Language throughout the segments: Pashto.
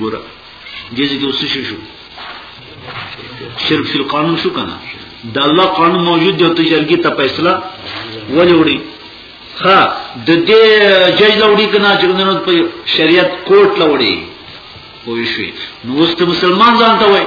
ګوره دې دې اوس شو شو شرک فی القانون شو کنه د الله قانون موجود دی ته جرګی ته فیصله ولې وړي ها د دې جج لوړي کنه چې نن په شریعت کوټ لوړي وې شي نو اوس ته مسلمان ځان ته وای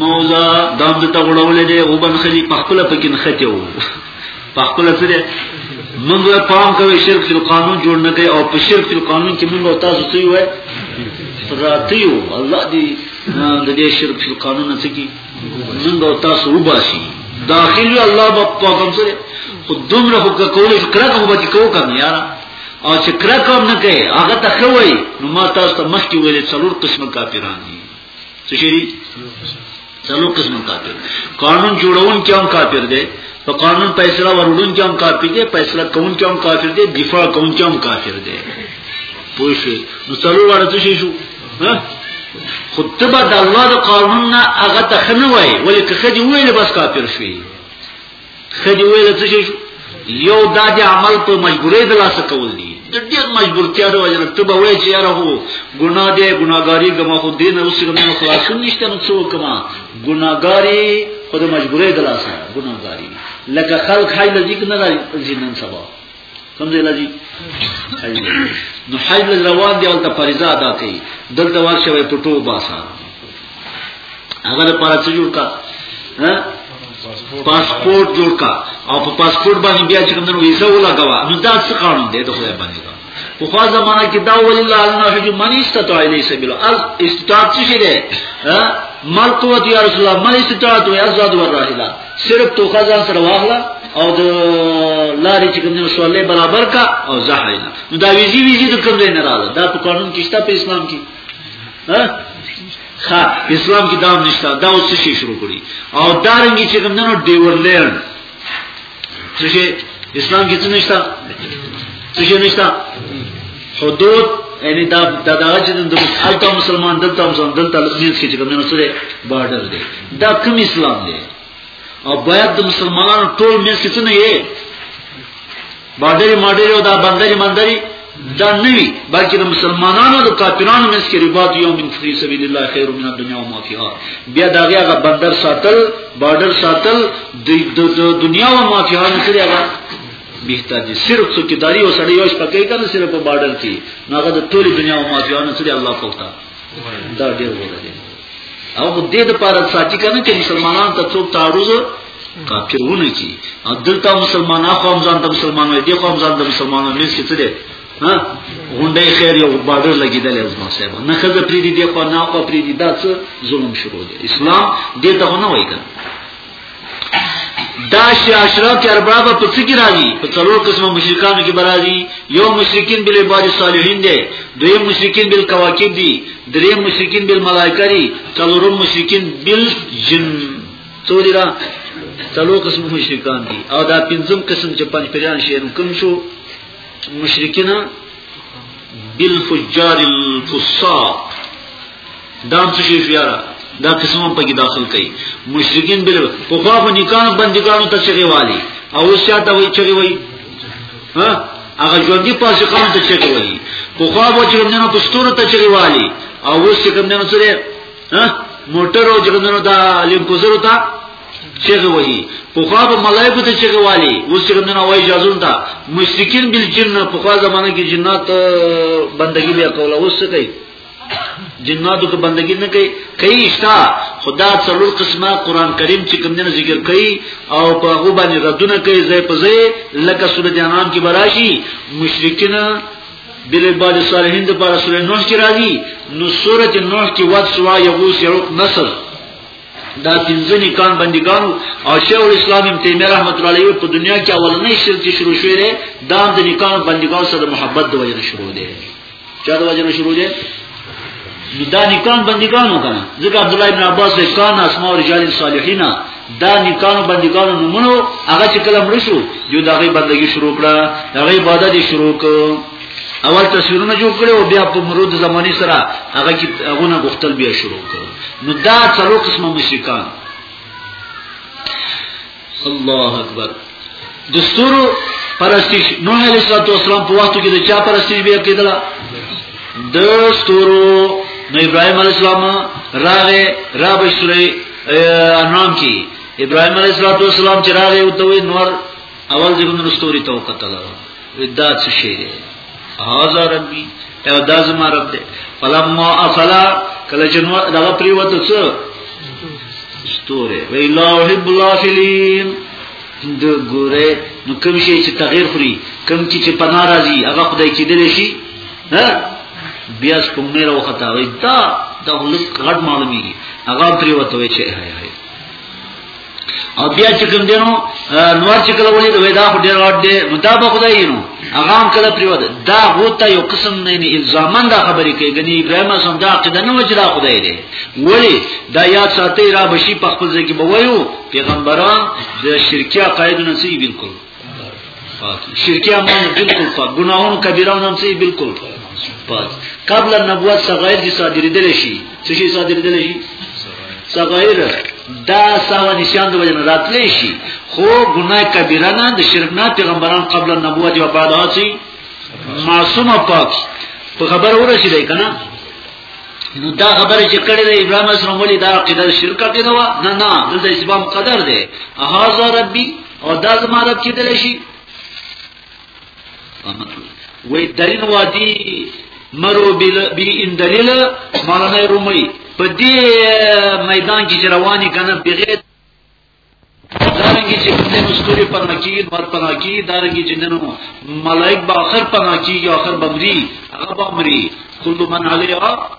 موزا دام د تغړولې دی او بن خلی په خپل پکې نخته وو په خپل سره موږ پام کوي شرک فی القانون جوړ نه کوي او په شرک فی القانون کې موږ تاسو څه وای راتیو الله دې د دې شرک فی القانون نه سکی موږ تاسو وباسي داخلي الله په کوم سره خود دومره حکم کولې کړه کوم به کو کنه یاره او چې کرک هم نه کوي هغه ته خو وي نو ما تاسو ته مخکې ویلې څلور قسمه کافران دي څه شي دي څلور قسمه کافر قانون جوړون کې هم کافر دي په قانون فیصله ورولون کې هم کافر دي فیصله کوون کې هم کافر دي دفاع کوون کې هم کافر دي پوه شئ نو څلور وړه څه شي شو ها خود تبا د الله د قانون نه هغه ته خنه وای ولې که خدي ویل بس کافر شي خدي ویل څه شي یو د عمل په مجبورې د لاس کول دي د ډېر مجبورتیا د وجه ته به وای چې یاره هو ګناه دې ګناګاری ګما خو دین اوس کوم خلاصون نشته نو څه وکما ګناګاری خو د مجبورې د لاس ګناګاری لکه خلک حای لږ نه راځي نن سبا کوم ځای لږی نو حج لږ روان دی او د فریضه ادا کوي دلته ورشه وي پټو باسا هغه لپاره څه جوړ کا پاسپورت جوړ کا او په پاسپورت باندې بیا چې کوم نو ویزه ولګوا نو دا څه قانون دی د خدای باندې دا په خوا زمانہ کې دا ولله الله حج من استطاع الی سبیل از استطاعت څه شي دی مال قوت یا رسول الله مال استطاعت و ازاد و راحله صرف تو خزان سره واغلا او د لارې چې کوم سوالې برابر کا او زحینا نو دا ویزی ویزی د کوم نه رااله دا په قانون کې شته په اسلام کې ها ها اسلام کې دا نشته دا اوس شي شروع کړي او دا رنګي چې کوم نو ډیورلند چې اسلام کې څه نشته څه نشته حدود یعنی دا د دغه چې د الته مسلمان دلته مسلمان دلته لږیز کې چې کوم نه سره بارډر دی دا کوم اسلام دی او باید د مسلمانانو ټول مې څه نه یې بارډر ماډر او دا بندري مندري دا نوی بلکې د مسلمانانو د کافرانو مې کې رباط یو من فی سبیل الله خیر من الدنیا و ما فیها بیا دا هغه بندر ساتل بارډر ساتل د دنیا و ما فیها سره هغه بهتر دي صرف څو کې داري او سړی یو شپه کوي کنه صرف په بارډر کې ناغه د ټولي دنیا او مافیانو سره الله کوتا دا ډیر وره دي او په دې د پاره ساتي کنه چې مسلمانان ته څوک تعرض کافرونه کی او دلته مسلمانان خو هم ځان د مسلمانانو دي خو هم ځان د مسلمانانو نه څه دي ها غونډې خیر یو بارډر لګیدل از ما صاحب نه خزه پری دي دی خو نه خو پری دي دا څه ظلم شروع دي اسلام دې ته نه وایي کنه دا شی عشرہ کې ارباب په څه کې راځي په څلور قسمه مشرکانو کې برازي یو مشرکین بل عباد صالحین دي دوی مشرکین بل کواکب دي درې مشرکین بل ملائکه دي څلورم مشرکین بل جن څوري را څلور قسمه مشرکان دي او دا پنځم قسم چې پنځ پریان شي نو کوم شو مشرکین بالفجار الفساق دا څه شي یاره دا قسم په کې داخل کړي مشرکین بل په خوا په نکاح بندګانو ته چغي والی او سیاته وي چغي وي ها هغه ژوندۍ پاسقان ته چغي وي په خوا په چې موږ نه پښتون ته چغي والی او اوس چې موږ نه سره ها موټر او جګندنو دا لیم کوزرو ته چغه وهي په خوا په ملائکه ته چغه والی اوس چې موږ نه وای اجازه ده مشرکین بل جن په خوا زمانه کې جنات بندگی بیا کوله اوس څه کوي جناتو ته بندگی نه کوي کوي شتا خدا څلور قسمه قران کریم چې کوم دنه ذکر کوي او په هغه باندې ردونه کوي زې په زې لکه سورۃ انعام کې براشي مشرکین بل بعد صالحین د پاره سورۃ نوح کې راځي نو سورۃ نوح کې وات سوا یغوس یعوق نصر دا پنځه نکان بندگان او شیخ الاسلام ابن تیمیه رحمت الله علیه په دنیا کې اولنې شرک شروع شوه دا د نکان بندگان سره محبت د وجه شروع دی چا د وجه شروع دي دا نکان بندگانو کنه ځکه عبد الله ابن عباس وی کان اسماء رجال صالحین دا نکانو بندگانو نمونو هغه چې کله مړ شو یو دغه بندگی شروع کړه دغه عبادت شروع کړ اول تصویرونه جوړ کړي او بیا په مرود زمانی سره هغه کې هغه نه غختل بیا شروع کړ نو دا څلور قسمه مشرکان الله اکبر دستور پرستیش نوح علیہ الصلوۃ والسلام په وخت کې د چا پرستیش به کېدله د ستورو نو ابراهيم عليه السلام راغه را به سورې انعام کې ابراهيم عليه السلام چې راغه او ته نور اول ځګونو ستوري ته وکتل دا څه شي هاذا ربي او دا زما رب دی فلما افلا کله چې نو دا پریوت څه ستوره وی لا حب الافلین د ګوره نو کوم شي چې تغیر خوري کوم چې چې پنا راځي هغه خدای کې دلی شي ها بیا کوم نه راوخته وي دا د هلک غټ معلومي هغه پریوت وي چې هاي هاي او بیا چې کوم دینو نور چې کله ولید وای دا خو ډیر غټ دی نو دا به خدای نو هغه هم کله پریوت دا غوته یو قسم نه نه الزامن دا خبرې کوي غنی ابراهیم اعظم دا عقیده نه وجدا خدای دی ولی دا یاد ساتي را بشي په خپل ځای کې بوایو پیغمبران د شرکیا قائد نه سي بالکل پاکی شرکی اعمال بالکل پاک ګناهونو کبیره هم سي بالکل پاک قبل النبوت صغائر دي صادریدل شي څه شي صادریدل شي صغائر دا ساوا نشان د وجه نه راتلی شي خو ګناه کبیره نه د شرک نه پیغمبران قبل النبوت او بعد هاتي معصومه پاک په خبر ورسېدای کنه نو دا خبره چې کړې ده ابراهيم اسلام ولي دا عقیده شرک کړې ده نه نه دلته اسباب قدر ده هاذا ربي او دا زما رب چې دل شي وې دلین وادي مرو بل بی ان دلیل مولانا رومي په دې میدان کې رواني کنه بغیر دارنګي چې د مستوري پر نکی نور پر نکی دارنګي چې نن ملائک به اخر پر نکی یا اخر بمري هغه بمري کل من علیها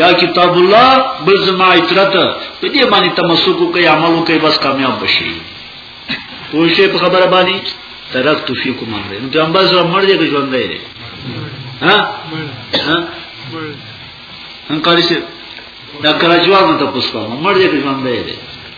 یا کتاب الله بل زما عترت په دې باندې تمسک کوي عمل کوي بس کامیاب بشي پوه شئ په خبره باندې ترکت فیکم امر نو پیغمبر سره مړ دې کې ژوند دی ها ها ان کاری شه دا کراچوال نه تاسو کوم مړ دې کې ژوند دی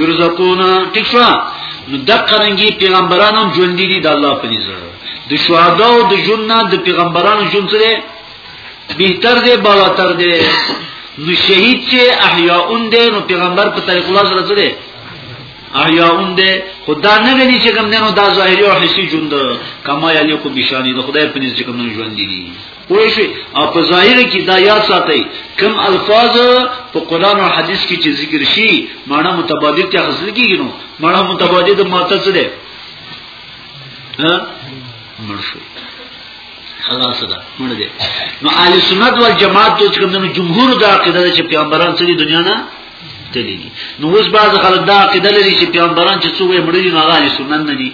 یرزقون ټیک شو نو د قرنګي پیغمبرانو ژوند دي د الله په نظر د شهدا او د جنہ د پیغمبرانو ژوند سره بهتر دی بالاتر دی نو شهید چې احیاون دی نو پیغمبر په طریق الله سره سره احیاون دی خدا نه غني چې کوم نه نو دا ظاهري او حسي ژوند کما یلی کو بشانی د خدای په نزد کوم ژوند دي پوه شئ او په ظاهر کې دا یاد ساتئ کم الفاظ په قران او حدیث کې چې ذکر شي معنی متبادل ته حاصل کیږي نو معنی متبادل د ماته څه ده ها مرشو خلاص ده مړ دي نو اهل سنت والجماعت ته کوم جمهور د عقیده چې پیغمبران سړي دنیا نه تللی دي نو اوس بعض خلک دا عقیده لري چې پیغمبران چې څو مړ دي هغه لري سنن نه دي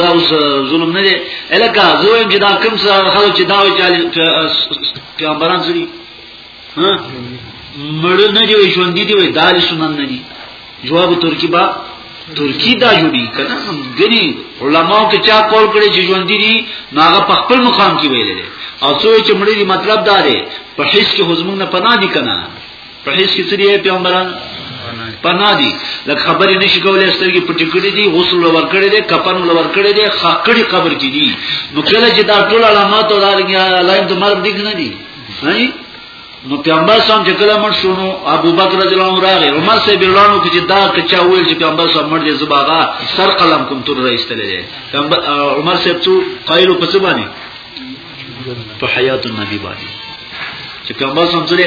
دا اوس ظلم نه دی الکه زه وایم چې دا کوم څه خلک چې دا وایي چې پیغمبران زري ها مړ نه دی ژوند دي وي دا لري سنن نه دي جواب ترکی با ترکی دا جوړی کنه غني علماو کې چا کول کړي چې ژوند دي ناغه په خپل مقام کې ویل دي او څو چې مړ دي مطلب دا دی په هیڅ کې حزمونه پناه دي کنه په هیڅ کې سری پیغمبران پنا دي لکه خبرې نشي کولای سترګې پټې کړې دي غسل ور کړې دي کفن ور کړې دي خاکړي قبر کې دي نو کله چې دا ټول علامات او لایم د مرګ دي نه دي نه نو پیغمبر سم چې کله مړ شونو ابو بکر رضی الله عنه راغی عمر سه بیرلانو کې دا کچا ویل چې پیغمبر سم مړ دې زباغا سر قلم کوم تر رئیس تللی پیغمبر عمر سه څو قایلو په څه باندې په حیات النبی باندې چې پیغمبر سم سره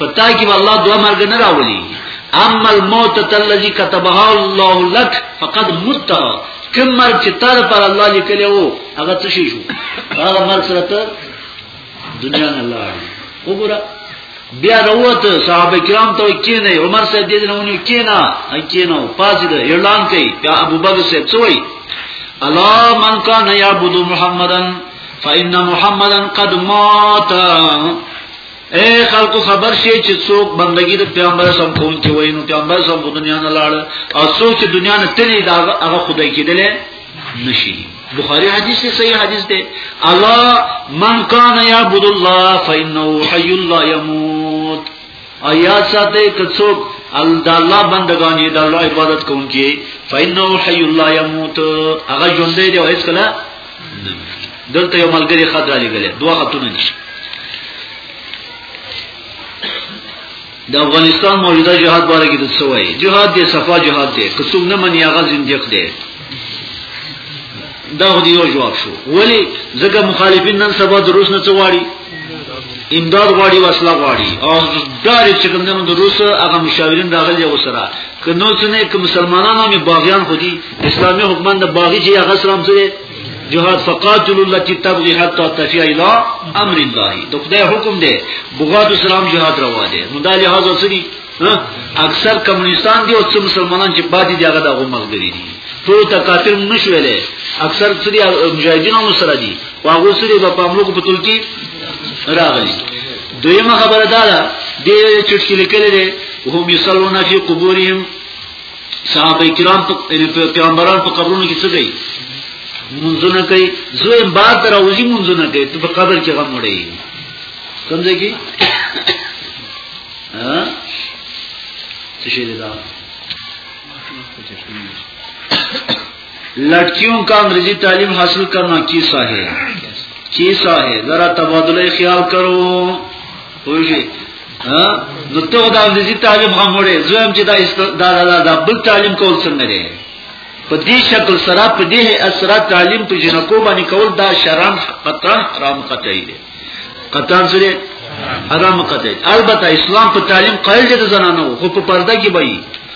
پتا کې والله دوه مرګ نه راولي اما الموت الذي كتبها الله لك فقد مت کوم مرګ چې تر پر الله لیکلی وو هغه څه شي شو هغه مرګ سره ته دنیا نه لاړ وګوره بیا وروت صحابه کرام ته کینه عمر صاحب دې نه ونیو کینه اي کینه پاسې د اعلان کوي بیا ابو بکر صاحب څه وایي الا من کان یعبد محمدن فان محمدن قد مات اے خلکو خبر شي چې څوک بندگی د پیغمبر سم کوم کې وای نو پیغمبر سم په دنیا نه لاړ او څوک چې دنیا نه تللی دا هغه خدای کېدل نشي بخاری حدیث سے صحیح حدیث دے اللہ من کان یعبد اللہ فإنه حی لا يموت ایا ساته کڅوک الله الله بندگان دې الله عبادت کوونکي فإنه حی لا يموت هغه ژوند دی او هیڅ کله دلته یو ملګری خط را لګلې دوه خطونه دي د افغانستان موجوده جهاد باره کې د څه وایي جهاد دی صفا جهاد دی که څوک نه مني هغه زنديق دی دا خو یو جواب شو ولی ځکه مخالفین نن سبا د روس نه څه غواړي امداد غواړي وسله غواړي او دار چې کوم د روس هغه مشاورین راغلي وسره که نو څنګه کوم مسلمانانو می باغیان خو دي اسلامي حکومت د باغی چې هغه سلام سره جهاد فقاتل التي تبغي حتى تفي الى امر الله د خدای حکم دی بغاض اسلام جهاد روا دی نو دا لحاظ سری اکثر کمونستان دي او څو مسلمانان چې باندې دی هغه دغه ملګری دي ټول ته کافر نشویلې اکثر سری مجاهدین هم سره دي واغو سری په پاملو کو پتول کی راغلي دویمه خبره دا ده د چټکی لیکل دي هم یصلون فی قبورهم صحابه کرام په یعنی پیغمبران په قبرونو کې څه کوي منځونه کوي زوی بار تر اوځي منځونه کوي ته په قبر کې غم وړي څنګه کې ها څه شي دا لڑکیوں کا انگریزی تعلیم حاصل کرنا کیسا ہے کیسا ہے ذرا تبادلہ خیال کرو پوجي ها نو ته دا انګلیزي تعلیم هم وړې زم چې دا دا دا, دا بل تعلیم کول څنګه دی په دې شکل سره په دې اثر تعلیم په جنکو باندې کول دا شرم قطعا حرام قطعي دی قطعا سره حرام قطعي البته اسلام په تعلیم قائل دي زنانو خو په پرده کې وایي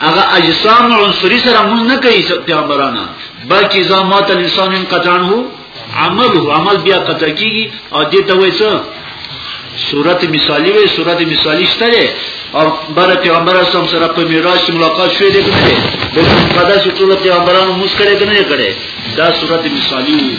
هغه اجسام عنصری سره مون نه کوي پیغمبرانه بلکې اذا مات الانسان انقطع عنه عمله عمل بیا قطع کیږي او دې ته وایي څه صورت مثالی وي صورت مثالی شته او بر پیغمبر اسلام سره په میراث ملاقات شوې ده کنه د قداسه ټول پیغمبرانو موږ کړه کنه کړه دا صورت مثالی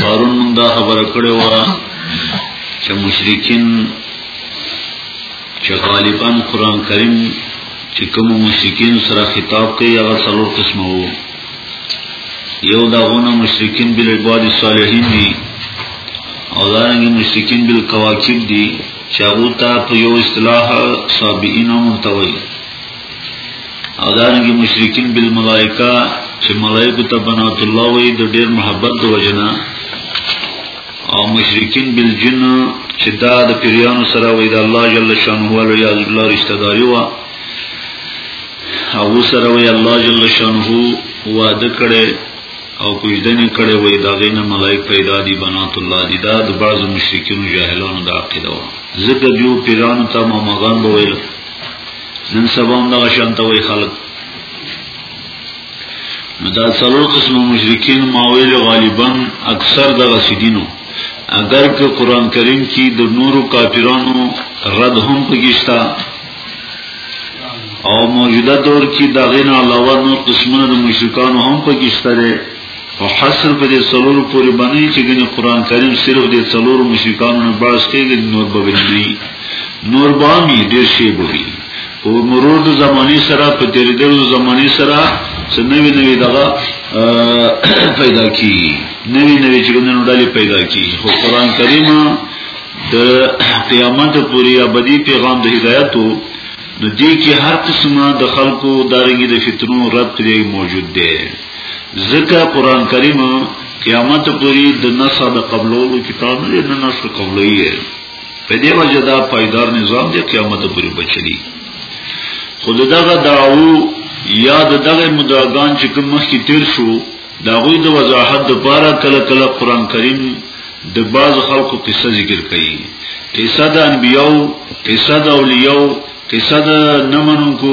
پرون موږ دا خبره کړې و چې مشرکین چې غالبا قران کریم چې کوم مشرکین سره خطاب کوي هغه څلور قسمه وو یو دا غونه مشرکین بل عباد صالحین دي او دا رنګ مشرکین بل کواکب دي چې هغه ته په یو اصطلاح صابئین هم توي او دانګي مشرکین بالملائکه چې ملائکه ته بنات الله وي د ډیر محبت د وجنا او مشرکین بالجن چې دا د پیریانو سره وي د الله جل شانه او یا الله رشتہ داری وا او سره وي الله جل شانه وعده کړي او کوجدنې کړي وي دا غینه ملائک پیدا دي بنات الله دي دا د بعض مشرکین جاهلانو د عقیده و زګ دیو پیرانو ته ما مغان بویل نن سبا هم دغه شان ته وای خلک نو دا څلور قسم مشرکین ماویل غالبا اکثر دغه سیدینو اگر که قران کریم کې د نورو کافرانو رد هم پکښتا او موجوده دور کې دغه نه علاوه نور قسمونه د مشرکانو هم پکښتا او حصر په دې څلور پورې باندې چې ګنې قران کریم صرف دې څلور مشرکانو نه باز کېږي نور به وي نور به می ډېر شی بوي او مرور د زماني سره په دې د زماني سره څه نوې نوې دغه پیدا کی نوې نوې چې ګنې ډلې پیدا کی خو قران کریم د قیامت پورې ابدي پیغام د هدایتو نو دې کې هر قسمه د خلکو دارنګي د فتنو رد پرې موجود دی ذکر قرآن کریم قیامت پوری د نسا د قبلولو کتاب نه د نسا قبلوی ہے په دې وجه دا پایدار نظام دی قیامت پوری بچلی خود دغه داو یا دغه مداګان چې کوم مخکې تیر شو دا غوی د وضاحت د پاره کله کله قرآن کریم د باز خلکو قصه ذکر کوي قصه د انبیو قصه د اولیو قصه د نمنونکو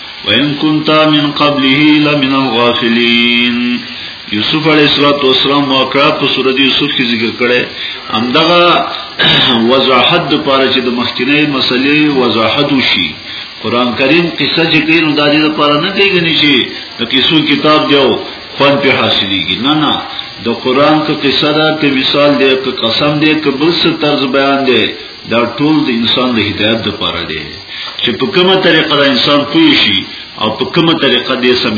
وَإِن كُنْتَ مِنْ قَبْلِهِ لَمِنَ الْغَافِلِينَ یوسف علیہ الصلوۃ والسلام واقعا په سورۃ یوسف کې ذکر کړي همدغه وضاحت د پاره چې د مخکینی مسلې وضاحت وشي قران کریم قصه چې کوي نو د دې لپاره نه کېږي چې د قصو کتاب دیو خوان په حاصلېږي نه نه د قران کې قصه ده ته مثال دی که قسم دی که بل څه طرز بیان دی دا ټول د انسان د هدایت لپاره دی چې په کومه طریقه دا انسان پوه شي او په کومه طریقه دې سم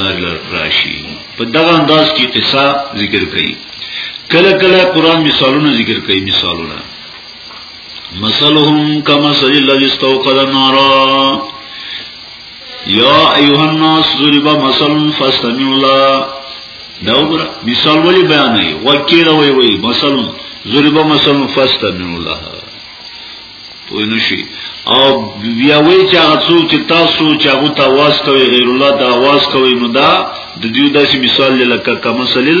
لار راشي په دغه انداز کې قصه ذکر کړي کله کله قران مثالونه ذکر کړي مثالونه مثلهم کما سجل الذي استوقد نارا یا ایها الناس ضرب مثل فاستمعوا له دا وګوره مثال ولې بیان نه وکیره وی وی مثل ضرب مثل فاستمعوا له پوه نشي او بیا وی چې هغه څوک چې تاسو چې هغه ته واس کوي غیر الله ته واس کوي نو دا د دې داسې مثال لکه کمسلل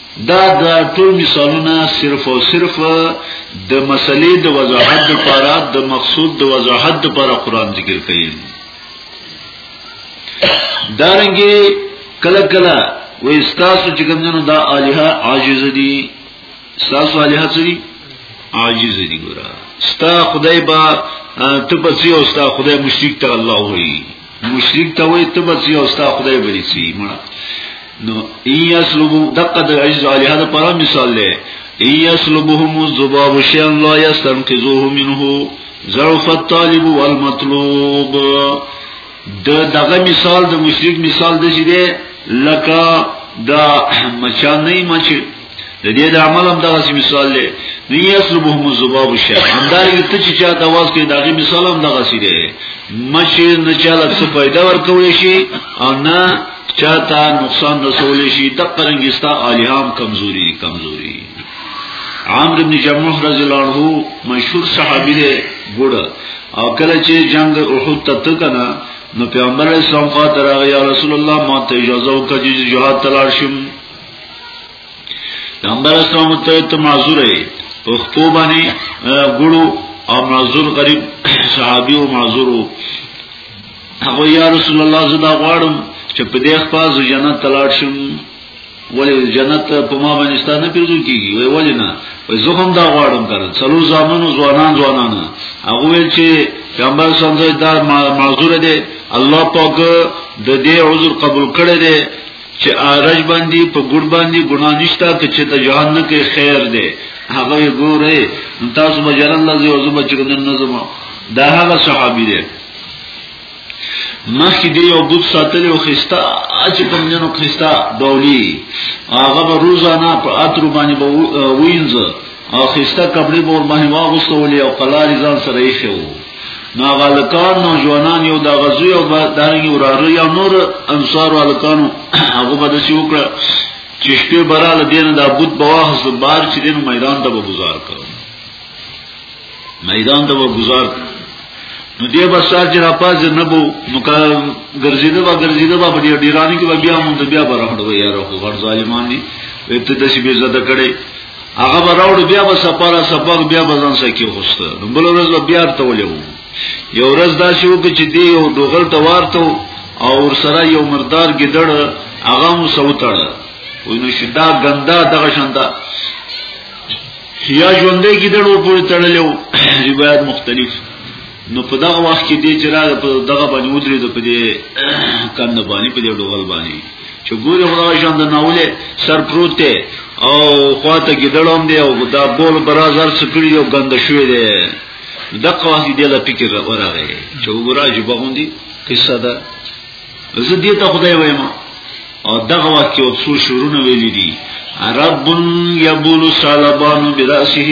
دا د ټول مثالونه صرف او صرف د مسلې د وضاحت لپاره د مقصود د وضاحت لپاره قران ذکر کوي دارنګي کله کله و استاسو چې کومنه دا الها عاجز دي استاسو الها څه دي عاجز دي ګره ستا خدای با ته پسې او ستا خدای مشرک ته الله وایي مشرک ته وای ته بس یو ستا خدای بری سی مړه نو ای اسلوبو دقه د عجز علیه د پر مثال له ای اسلوبهم الذباب شیئا لا یستنقذوه منه ضعف الطالب والمطلوب د دغه مثال د مشرک مثال د شیده لکه دا مچان نه مچ د دې د عمل هم دغه مثال دی نه یسلبهم الذباب شی همدارنګه ته چې چا د واس کې دغه مثال هم دغه سی دی مچې نه چاله څه پیدا ورکول شي او نه چاته نقصان رسول شي د قرنګستا الیام کمزوري کمزوري عامر ابن جموح رضی الله عنه مشهور صحابي دی ګوډ او کله چې جنگ احد ته تکنا نو پیغمبر اسلام خاطر هغه یا رسول الله ما ته اجازه وکړه چې جهاد تلاشم پیغمبر اسلام ته ته معذور یې په خپل باندې ګړو او معذور غریب صحابي او معذور هغه یا رسول الله زدا غواړم چې په دې خپل جنت تلاړ شم ولی جنت په ما باندې ستانه پیرزو کیږي وای ولی نه وای زه هم دا غواړم کړم څلو زامنو ځوانان ځوانان هغه ویل چې پیغمبر صلی الله علیه وسلم دا معذور دی الله پاک د دې عذر قبول کړی دی چې آرج باندې په ګډ باندې ګناه نشته که چې ته جهان نه کې خیر دی هغه ګوره تاسو به جلن لږه او زما چې ګنن نظم دا هغه صحابي دی مخکې دی یو بوت ساتلی او خستا چې کوم جنو خستا ډولی هغه به روزانه په اترو باندې به وینځ او خستا کپڑے به ور باندې واغوستولې او قلاري ځان سره یې خو نو هغه لکان نو ژوانان یو دا غزو یو با دانگی وراره یا نور انصار و لکانو هغه با دسی وکړه چشپی برا لدین دا بود بواخص بار چی دین میدان تا با گزار کر میدان تا با گزار کر نو دی با سار چی را پاس نبو نو که گرزیده با گرزیده با بدی دیرانی که با بیا مونده بیا برامده با یارو خو غر ظالمان دی ویبتی دسی بیزده کڑی هغه به راوړو بیا به سپاره سپاق بیا به ځان سکی خوسته نو بل ورځ به بیا ته ولې یو ورځ دا شو کې چې دی یو دوغل ته وارته او ور سره یو مردار ګډړ هغه مو سوتړ وای نو شدا ګندا دغه شاندا یا ژوندې ګډړو پورې تړلې وو روایت مختلف نو په دغه وخت کې دې چې راغله په دغه باندې ودرې د په دې کم نه باندې په دې ډول باندې چې ګوره خدای شان د ناولې سر پروت دی او خواته ګډړم دی او دا بول برازر سکړي او ګند شوې دی دغه وخت دې لا فکر راغی چې وګوره چې بغوندي قصه ده زه دې ته خدای وایم او دغه وخت کې څو شورونه ویلې دي رب یبول صلبان براسه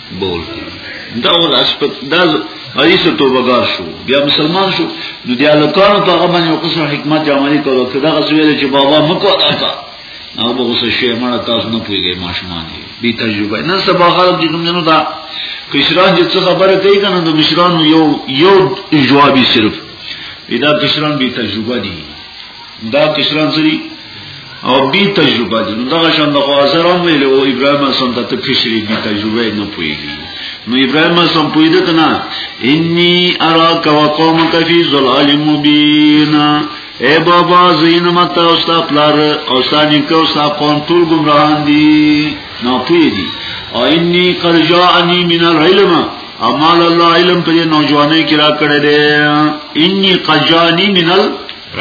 بول دا ول اسپت دا حدیث توبه گار شو بیا مسلمان شو نو دی الکانو ته هغه باندې قسم حکمت عملی کولو کدا غزویل چې بابا مکو آتا نو به اوس شی مړه تاسو نه پویږئ ماشومان دي بي تجربه نه سبا خلک دې کوم نه دا کشران چې څه خبره کوي کنه د مشران یو یو جوابي صرف دا کشران بي تجربه دي دا کشران سری او بی تجربه دي نو دا شان د غوازران ویل او ابراهیم اسلام ته ته کشری بی تجربه نه پويږي نو ابراهیم اسلام پویده کنا انی اراک و قومک فی ظلال مبین اے بابا زین متا او ستا پلار او ستا نیکو ستا قوم ټول گمراهان دي نو پویدي او انی قد جاءنی من العلم اما الله علم پر نوجوانه کرا کړه دې انی قد جاءنی من العلم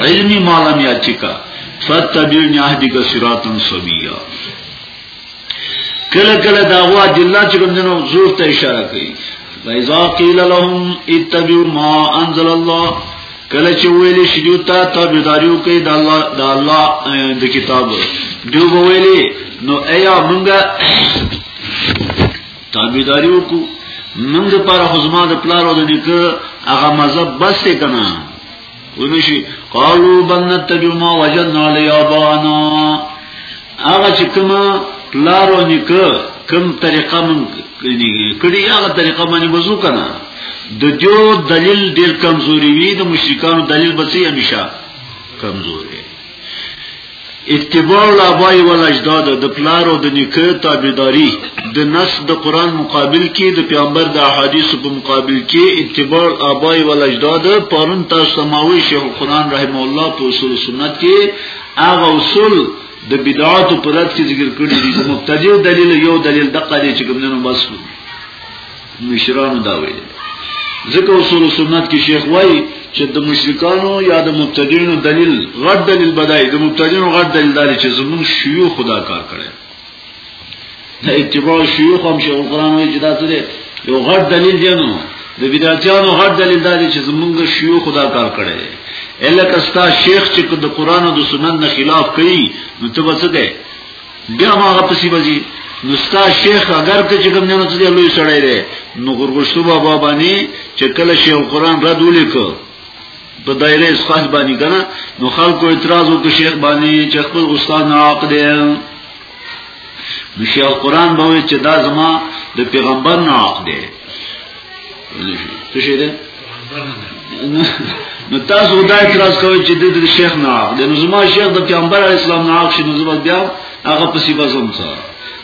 علمی مالم یا چکا فتبیرنی احدی کا سراتن سبیا کله کله داغوا دللا چکم دنو زور تا اشاره کئی وَإِذَا قِيلَ لَهُمْ اتَّبِعُوا مَا أَنزَلَ اللَّهُ کله چې ویلې شیدو ته تابعداریو کوي د الله د الله د کتاب دیو ویلې نو ایا مونږه تابعداریو کو مونږ پر خدمت پلار او د نیکه هغه مذهب بس کنه ونشي قالو بل نتبع ما وجدنا علی آبانا هغه چې کوم پلار او نیکه کوم طریقه من کړي هغه طریقه باندې وضو کنه د جو دلیل ډیر کمزوري وي د مشرکانو دلیل بسې همیشه کمزوري اتباع الاباء والاجداد د پلار او د نیکه تابعداري د نص د قران مقابل کې د پیغمبر د احادیث په مقابل کې اتباع الاباء والاجداد پرون تاسو سماوي شیخ القران رحم الله په اصول سنت کې هغه اصول د بدعات پر رد کې ذکر کړی دی مبتدی دلیل یو دلیل د قضیه چې کوم نه بس مشرانو دا ویل ځکه اصول سنت کې شیخ وایي چې د مشرکانو یا د مبتدینو دلیل غټ دلیل بدای د مبتدینو غټ دلیل دار چې زمون شیو خدا کار کړي د اتباع شیو هم شیخ القرآن وایي چې دا څه دی یو غټ دلیل دی نو د بدعتانو غټ دلیل دار چې زمونږ شیو خدا کار کړي اله کستا شیخ چې د قرآن او د سنت نه خلاف کوي نو ته وڅ دی بیا ما هغه پسې بزي نو ستا شیخ اگر که چې کوم نه څه دی لوی سړی دی نو ګورګشتو بابا باندې چې کله شیخ قرآن رد ولیکو په دایره اسقاط باندې کنه نو خلکو اعتراض وکړ شیخ باندې چې خپل استاد نه حق دی نو شیخ قرآن به چې دا زما د پیغمبر نه حق دی څه شي ده نو تاسو دا اعتراض کوئ چې د شیخ نه عاق دی نو زما شیخ د پیغمبر علی السلام نه عاق شي نو زما بیا هغه په سیبه زم سره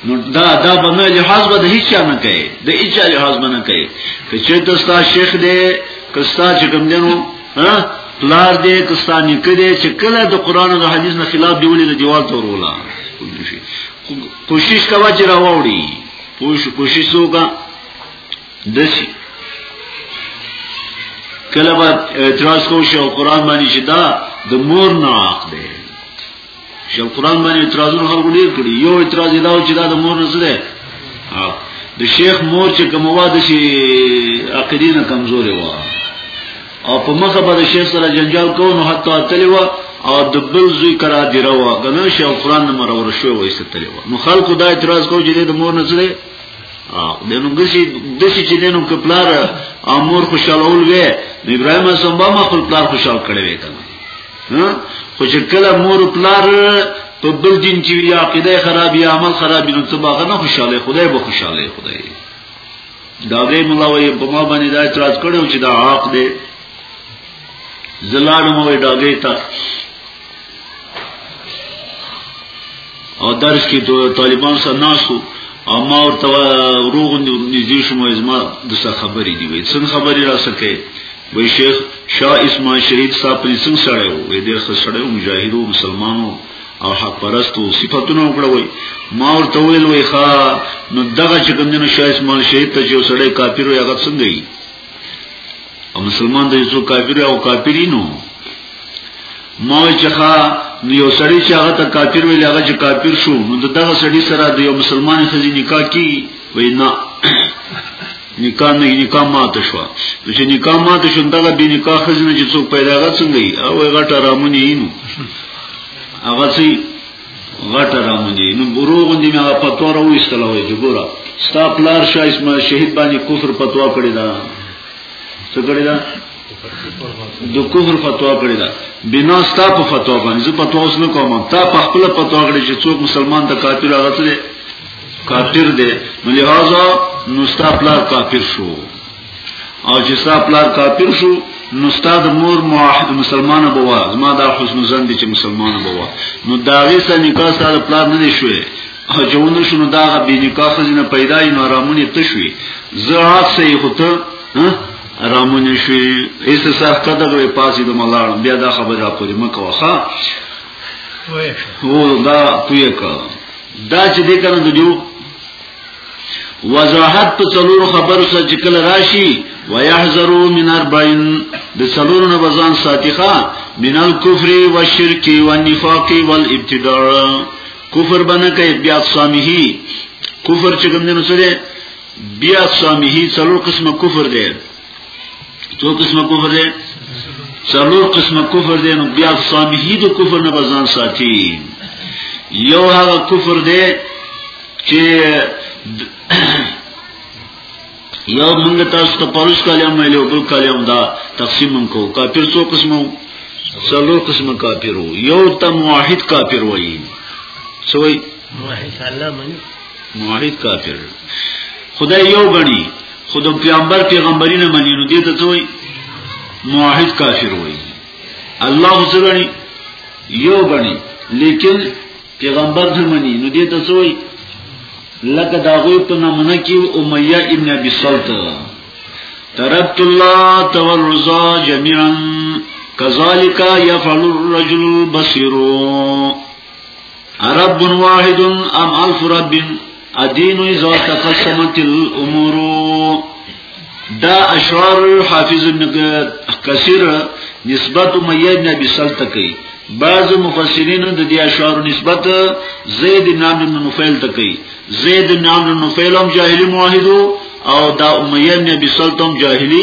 نو دا دا بنه لحاظ به د هیڅ نه کوي د هیڅ لحاظ به نه کوي که چې تاسو شیخ دی که تاسو چې کوم دینو ها پلار دې کستانی کړي چې کله د قران او حدیث نه خلاف دی ولې د دیوال تور ولا کوشش کوي چې راوړي کوشش وکړه دسی کله به اعتراض کو شو قران باندې چې دا د مور نه حق دی شو قران باندې اعتراضونه خلکو ډیر کړي یو اعتراض دا چې دا د مور نه سره د شیخ مور چې کوم واده شي عقیدې نه کمزورې و او په مخه به د شیخ سره جنجال کو نو حتی تللی و او د بل زوی کرا دی روا کنه شیخ قران نه مرور شو وایسته تللی و نو خلکو دا اعتراض کو چې د مور نه سره دنو ګسی دسی چې دنو کپلار امور خوشالول وې ابراهيم اسلام با خپل پلار خوشال کړي وې کنه خو چې کله مور پلار په بل دین چې یا عقیده خراب یا عمل خراب نو ته باغ نه خوشاله خدای به خوشاله خدای دا دې مولا وې په ما باندې دا اعتراض کړو چې دا حق دی زلاړ مو وې داګې ته او درس کې طالبان سره ناسو او ما ورته روغ نږدې شوم زما د څه خبرې دی وې څنګه خبرې را سکے وې شیخ شاه اسماعیل شهید صاحب پرې څنګه سره و وې ډېر ښه سره مجاهدو مسلمانو او حق پرستو صفاتونه وکړه وې ما ورته ویل وې ښا نو دغه چې کوم نه شاه اسماعیل شهید ته جو سره کافر وي هغه څنګه او مسلمان د یو کافر او کافرینو ما چې ښا یو سړی چې هغه ته کافر ویل هغه چې کافر شو نو دغه سړی سره د یو مسلمان خزي نکاح کی وینا نکاح نه نکاح ماته شو چې نکاح ماته شو دغه به نکاح خزنه چې څوک پیدا غڅنګي او غټه رامونی نو هغه سي غټه رامنی نو برو غوندې مې هغه فتوا راوېستله وایي چې ګوره ستا پلار شاه اسماعیل شهید باندې کفر فتوا کړې ده څه کړې ده د کفر فتوا کړې ده بنا ستا په فتوا باندې زه فتوا اوس نه کوم تا په خپل فتوا کړې چې څوک مسلمان ته کافر هغه څه کافر دی نو لہذا نو ستا پلار کافر شو او چې ستا پلار کافر شو نو ستا د مور موحد مسلمانه بوا زما دا حسن زن دي چې مسلمانه بوا نو دا غي سره نکاح ستا د پلار نه شوي او چې ونه شنو دا غ به نکاح خزینه پیدا ای نو رامونی تشوي زه عاصه یې خطه رامونی شوي ایسه سره قدر وې پاسې د ملار بیا دا خبره پورې مکه واخا وای دا پوی کا دا چې دې کنه د دیو وضاحت په څلور خبرو سره چې کله راشي ويحذروا من اربعين د څلور نه بزان ساتيخه من الكفر والشرك والنفاق والابتداع کفر بنه کوي بیا سامه کفر چې کوم نه سره بیا سامه څلور قسمه کفر دی تو قسم کفر دی څلور قسم کفر دی نو بیا سامحی د کفر نه بزان ساتي یو هغه کفر دی چې یو موږ تاسو ته پروش کلام ویلو بل کلام دا تقسیم کو کافر څو قسمو څلور قسم کافرو یو تم واحد کافر وایي سوی واحد الله منی معارض کافر خدای یو غني خود پیغمبر پیغمبري نه مني نو دې ته څه وایي معاهد کافر وایي الله څه غني یو غني لیکن پیغمبر نه مني نو دې ته څه وایي لکه دا غوی په نامه کې امیہ ابن ابي سلط ترکت الله تورزا جميعا كذلك يفعل الرجل البصير رب واحد ام الف رب ادین اذا تقسمت الامور دا اشعار حافظ ابن کثیر نسبت امیہ بن ابي سلط کوي بعض مفسرین د دې اشعار نسبت زید بن عمرو بن نفیل ته کوي زید بن عمرو بن نفیل هم جاهلی موحد او دا امیہ بن ابي سلط هم جاهلی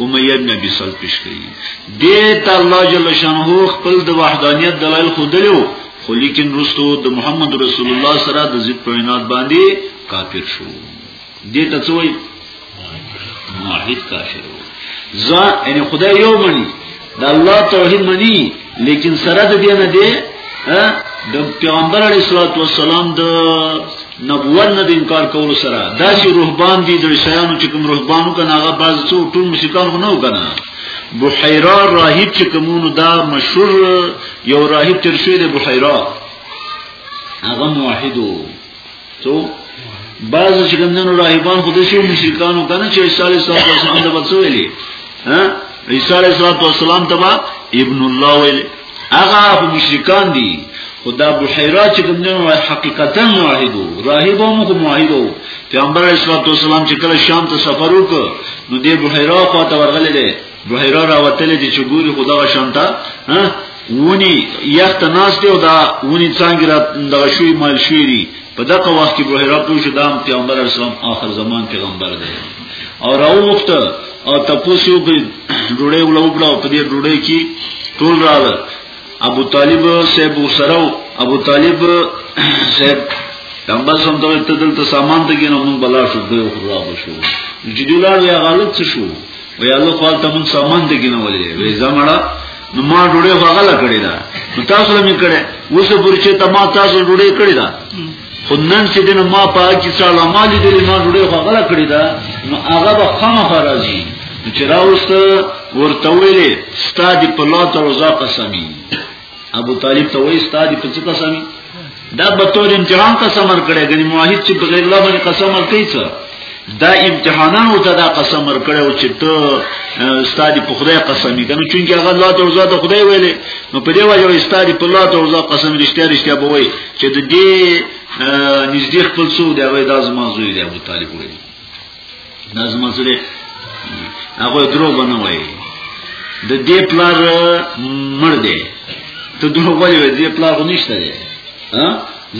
امیه نبی صلی الله پیش کړي د ته الله جل شانه خپل د وحدانیت دلایل خو دلیو خو لیکن رسو د محمد رسول الله سره د ضد پوینات باندې کافر شو دې ته څوې موحد کافر ځا ان خدای یو مني د الله توحید منی لیکن سره د دې نه دی د پیغمبر علی صلوات و سلام د نبوت نه د انکار کولو سره دا چې روحبان دي د شیانو چې کوم روحبانو کنه هغه بعض څو ټول مشکان نه وکنه بحیرا راهب چې کومونو دا مشهور یو راهب تر شوی د بحیرا هغه موحدو تو بعض شګندنو راهبان خود شو مشرکانو کنه چې عیسی علیه السلام د بچو ویلي ها عیسی علیه السلام تبا ابن الله ویلي هغه مشرکان دي خدا بحیرا چې کومنه حقیقتا موحدو راهبو مخ موحدو پیغمبر اسلام تو سلام چې کله شام ته سفر وکړ نو دې بحیرا خواته ورغلې بحیره راوتلې دي چې ګوري خو دغه شانته ونی یخت ناس دی او دا ونی څنګه را دغه شوی مال شوی دی په دغه وخت کې بحیره پوه شو دا پیغمبر اسلام آخر زمان پیغمبر دی او راو وخت او تاسو یو به ډوړې ولوبړه په دې ډوړې کې ټول رااله ابو طالب صاحب سره ابو طالب صاحب پیغمبر سم ته تدل ته سامان ته کې نو مونږ بلا شو دی خو راو شو چې دلار یا غلط شو وی الله خپل ته مون سامان دې کنه ولې وی زمړه نو ما ډوډۍ غغله کړې ده نو تاسو لمې کړې اوس پورې چې ته ما تاسو ډوډۍ کړې ده خو نن چې دنه ما په اچي سالا ما دې ما ډوډۍ غغله کړې ده نو هغه به خامخ راځي چې راوست ورته ویلې ستادي په لاته روزا قسمي ابو طالب ته وایي ستادي په څه قسم دا به تور امتحان قسم ورکړي غني موحد چې په غیر الله باندې قسم ورکړي څه دا امتحانان او دا قسم ورکړي او چې ته ستادي په خدای قسم یې کنه چونکی هغه الله ته وزاد خدای ویلې نو په دې وجه ستادي په الله ته وزاد قسم رښتیا رښتیا به وایي چې د دې نږدې خپل سو دی وای دا زما زوی دی ابو طالب وایي دا زما سره هغه درو بنه وای د دې پلار مړ دی ته درو وای د دې پلار نشته دی ها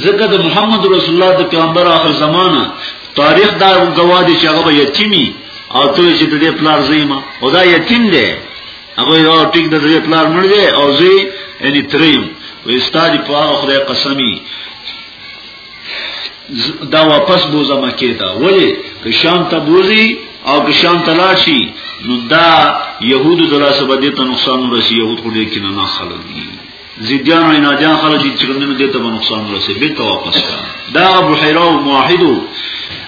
ځکه د محمد رسول الله د پیغمبر آخر زمانہ تاریخ دا گواه دي چې هغه یتیمی او ته چې د دې پلار زیمه او دا یتیم دی هغه یو ټیک د دې پلار مړ دی او زی یعنی تریم وې ستادي په هغه خدای قسمی دا واپس بوزا مکه ته ولی که شام ته بوزي او که شام ته لاشي نو دا يهود د لاس باندې ته نقصان ورسي يهود خو دې کې نه نه خلک دي زیدیان او عنادیان خلک چې کوم نه دې ته نقصان ورسي به ته واپس کا دا ابو حیرا او موحدو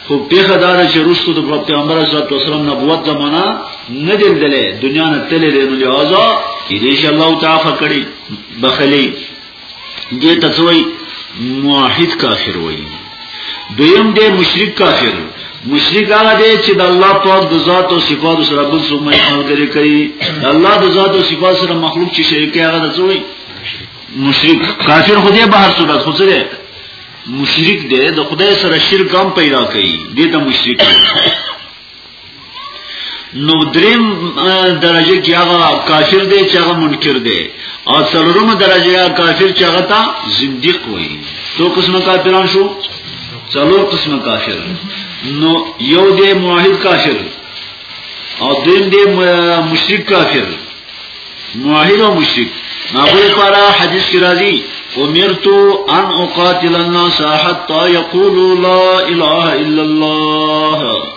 خو پیغه دار چې رسول د پیغمبر صلی الله علیه وسلم نبوت زمانہ نه دلدلې دنیا نه تللې نو لہذا کې دې انشاء الله تعالی کړي بخلی دې ته څوی موحد کافر وایي دویم دې مشرک کافر مشرک هغه دی چې د الله پاک د ذات او صفات سره بل څه ملګری کوي د الله د ذات او صفات سره مخلوق چې شریک هغه د څوی مشرک کافر خو دې بهر صورت خو سره مشرک دی د خدای سره شرک هم پیدا کوي دې ته مشرک نو دریم درجه کې هغه کافر دی چې هغه منکر دی او څلورمه درجه هغه کافر چې هغه تا زنديق وایي تو قسمه کافران شو څلور قسمه کافر نو یو دی موحد کافر او دین دی مشرک کافر موحد او مشرک ناغوی پارا حدیث کی رازی امرتو ان اقاتل الناس حتی یقولو لا الہ الا اللہ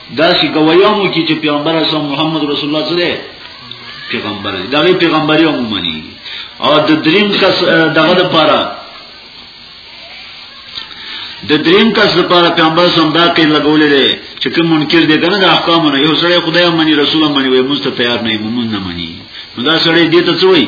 دا چې ګویامو کې چې پیغمبر اسلام محمد رسول الله صلی الله پیغمبر دی دا پیغمبري هم مني او د دریم کس دغه لپاره د دریم کس لپاره پیغمبر سم دا کې لګولې دي چې کوم منکر دي کنه د احکام نه یو سره خدای مني رسول مني وي مست تیار نه مونږ نه مني نو دا سره دې ته څه وایي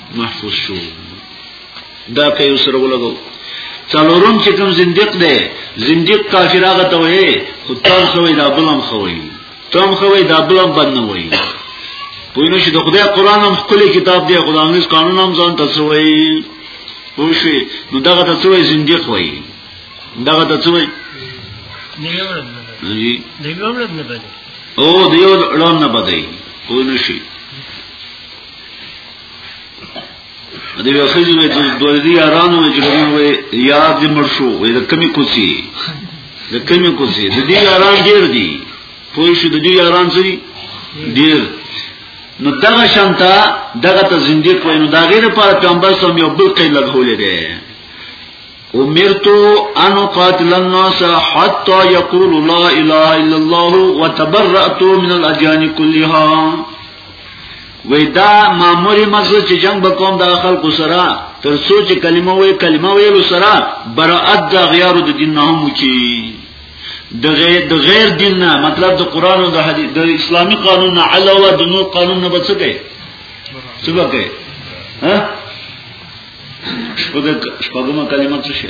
محفوظ شو دا کوي سره ولګو څلورم چې کوم زنديق دی زنديق کافر هغه ته وایي خو تاسو خوې دا بلم خوې تم خوې دا بلم بد نه وایي پوینو چې د خدای قران هم خپل کتاب دی خدای انګلیس قانون هم ځان تاسو وایي پوه شئ نو دغه تاسو وایي زنديق وایي دغه تاسو وایي او دیو لړم نه بدای پوه نشي دی یو خځې وې چې دوه دې یارانو چې کوم وې یاد دې مړ شو وې د کمی کوسی د کمی کوسی د دې یاران ډیر دي پوه شو د دې یاران سری ډیر نو دغه شانتا دغه ته زندګی کوي نو دا غیر پر پیغمبر سم یو بل کې لګولې ده امرتو ان قاتل الناس حتى يقول لا اله الا الله وتبرأت من الاجان كلها وی دا ماموری مزه چې جنگ بکوم دا خلکو سره تر څو چې کلمه وی کلمه ویلو سره برائت د غیارو د دین نه هم کی د غیر د غیر دین نه مطلب د قران او د حدیث د اسلامي قانون نه علاوه د نور قانون نه بچګي څه بګي ها شپږه شپږه کلمه څه شي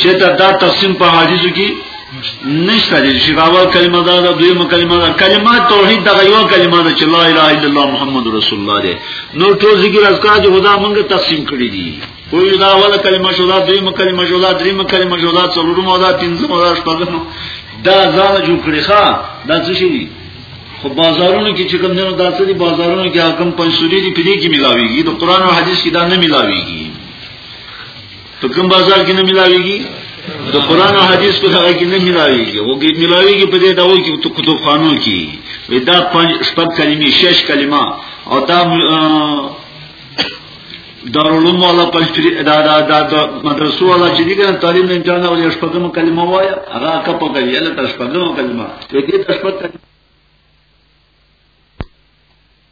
چې دا دا تقسیم په حدیثو کې نشته دي چې باور کلمه دا د دوی مکلمه دا کلمه توحید دا یو کلمه ده چې لا اله الا الله محمد رسول الله دی نو ټول ذکر اذکار چې خدا مونږ تقسیم کړی دي کوئی دا ولا کلمه شو دا دوی مکلمه شو دا درې مکلمه شو دا څلور مو دا پنځه مو دا شپږ دا ځان جوړ کړی ښا دا څه شي خو بازارونو کې چې کوم نه دا څه دي بازارونو کې حکم پنځوري دي پدې کې ملاويږي د قران او حديث کې دا نه ملاويږي په کوم بازار کې نه ملاويږي د قران او حديث په هغه کې نه ملاويږي او کې ملاويږي په دې ډول کې ته کتب خانو کې ودا پنځ شپږ کلمې شش کلمه او دا دارالعلوم والا پښتري دا دا دا, دا مدرسو والا چې دي کنه تعلیم نه انتهانه ولې شپږم کلمه وایا هغه کپه کوي اله تاسو شپږم کلمه دې تاسو شپږ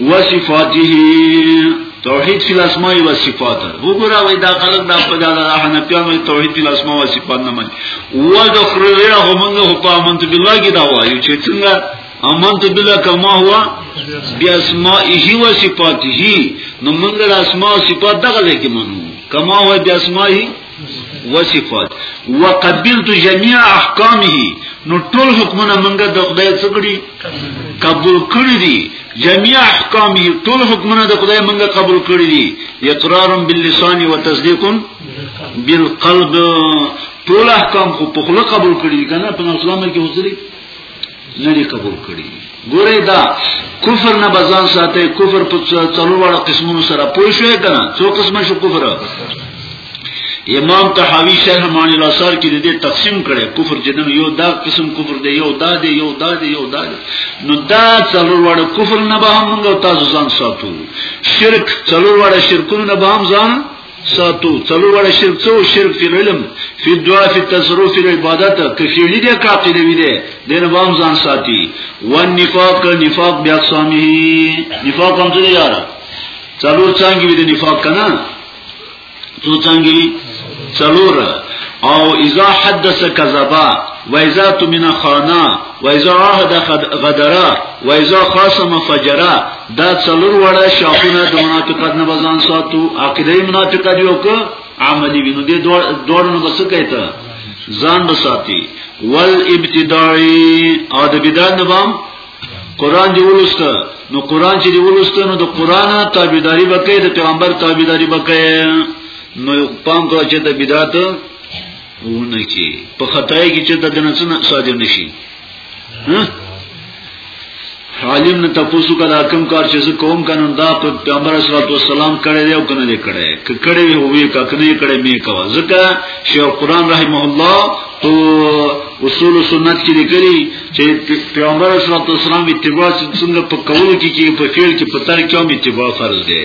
وصفاته توحید فی الاسماء و صفات وګوره وای دا خلک دا په دغه حنفیان وای توحید فی الاسماء و صفات نه مانی و د خرجه همغه په امنت بالله کې دا وایو چې څنګه امنت بالله کما هوا بیاسمائه و صفاته نو موږ د اسماء او صفات دغه لکه منو کما هو بیاسمائه وصفات وقبلت جميع احکامه نو ټول حکمونه منګه د خدای څخه قبول کړی دي جميع احکامه ټول حکمونه د خدای منګه قبول کړی دي اقرار باللسان وتصديق بالقلب ټول احکام خو په خله قبول کړی دي کنه په اسلام کې حضوري نه دی قبول کړی ګوره دا کفر نه بزان ساته کفر په څلور وړ قسمونو سره پوه شوې کنه څو قسمه شو کفر امام تحاوی شرح معنی الاثار کې د دې تقسیم کړي کفر جنم یو دا قسم کفر دی یو دا دی یو دا دی یو دا دی نو دا څلور وړ کفر نه به هم موږ تاسو ځان ساتو شرک څلور وړ شرکونه نه به هم ځان ساتو څلو وړه شرک څو شرک فی العلم فی الدعاء فی التصرف فی العبادت کفیلی دی کا قیدوی دی دین بام ځان ساتي وان نفاق نفاق بیا سامه نفاق هم څه یار څلو څنګه وی دی نفاق کنه څو څنګه څلور او اذا حدث کذبا و اذا تمن خانا وایزا عهد غدرا وایزا خاصم فجرا دا څلور وړه شاخونه د منافقت نه بزان ساتو عقیده منافقت یو که عملی وینو دې دوړ نو بس کوي ته ځان بساتی والابتداعی او د بدعت نه بام قران دی ولست نو قران چې دی ولست نو د قران تابعداري وکړي د پیغمبر تابعداري وکړي نو پام کوه چې د بدعت ونه کی په خدای کې چې د دنسونه صادر نشي عالم نه تاسو کا حکم کار چې زه کوم قانون دا په پیغمبر صلی الله علیه وسلم کړی دی او کنه دی کړی ک کړی وی وی ک کنه کړی می کا ځکه شیخ قران رحم الله تو اصول سنت کې لیکلي چې پیغمبر صلی الله علیه وسلم اتباع څنګه په کولو کې کې په فعل کې په تر کې هم اتباع فرض دی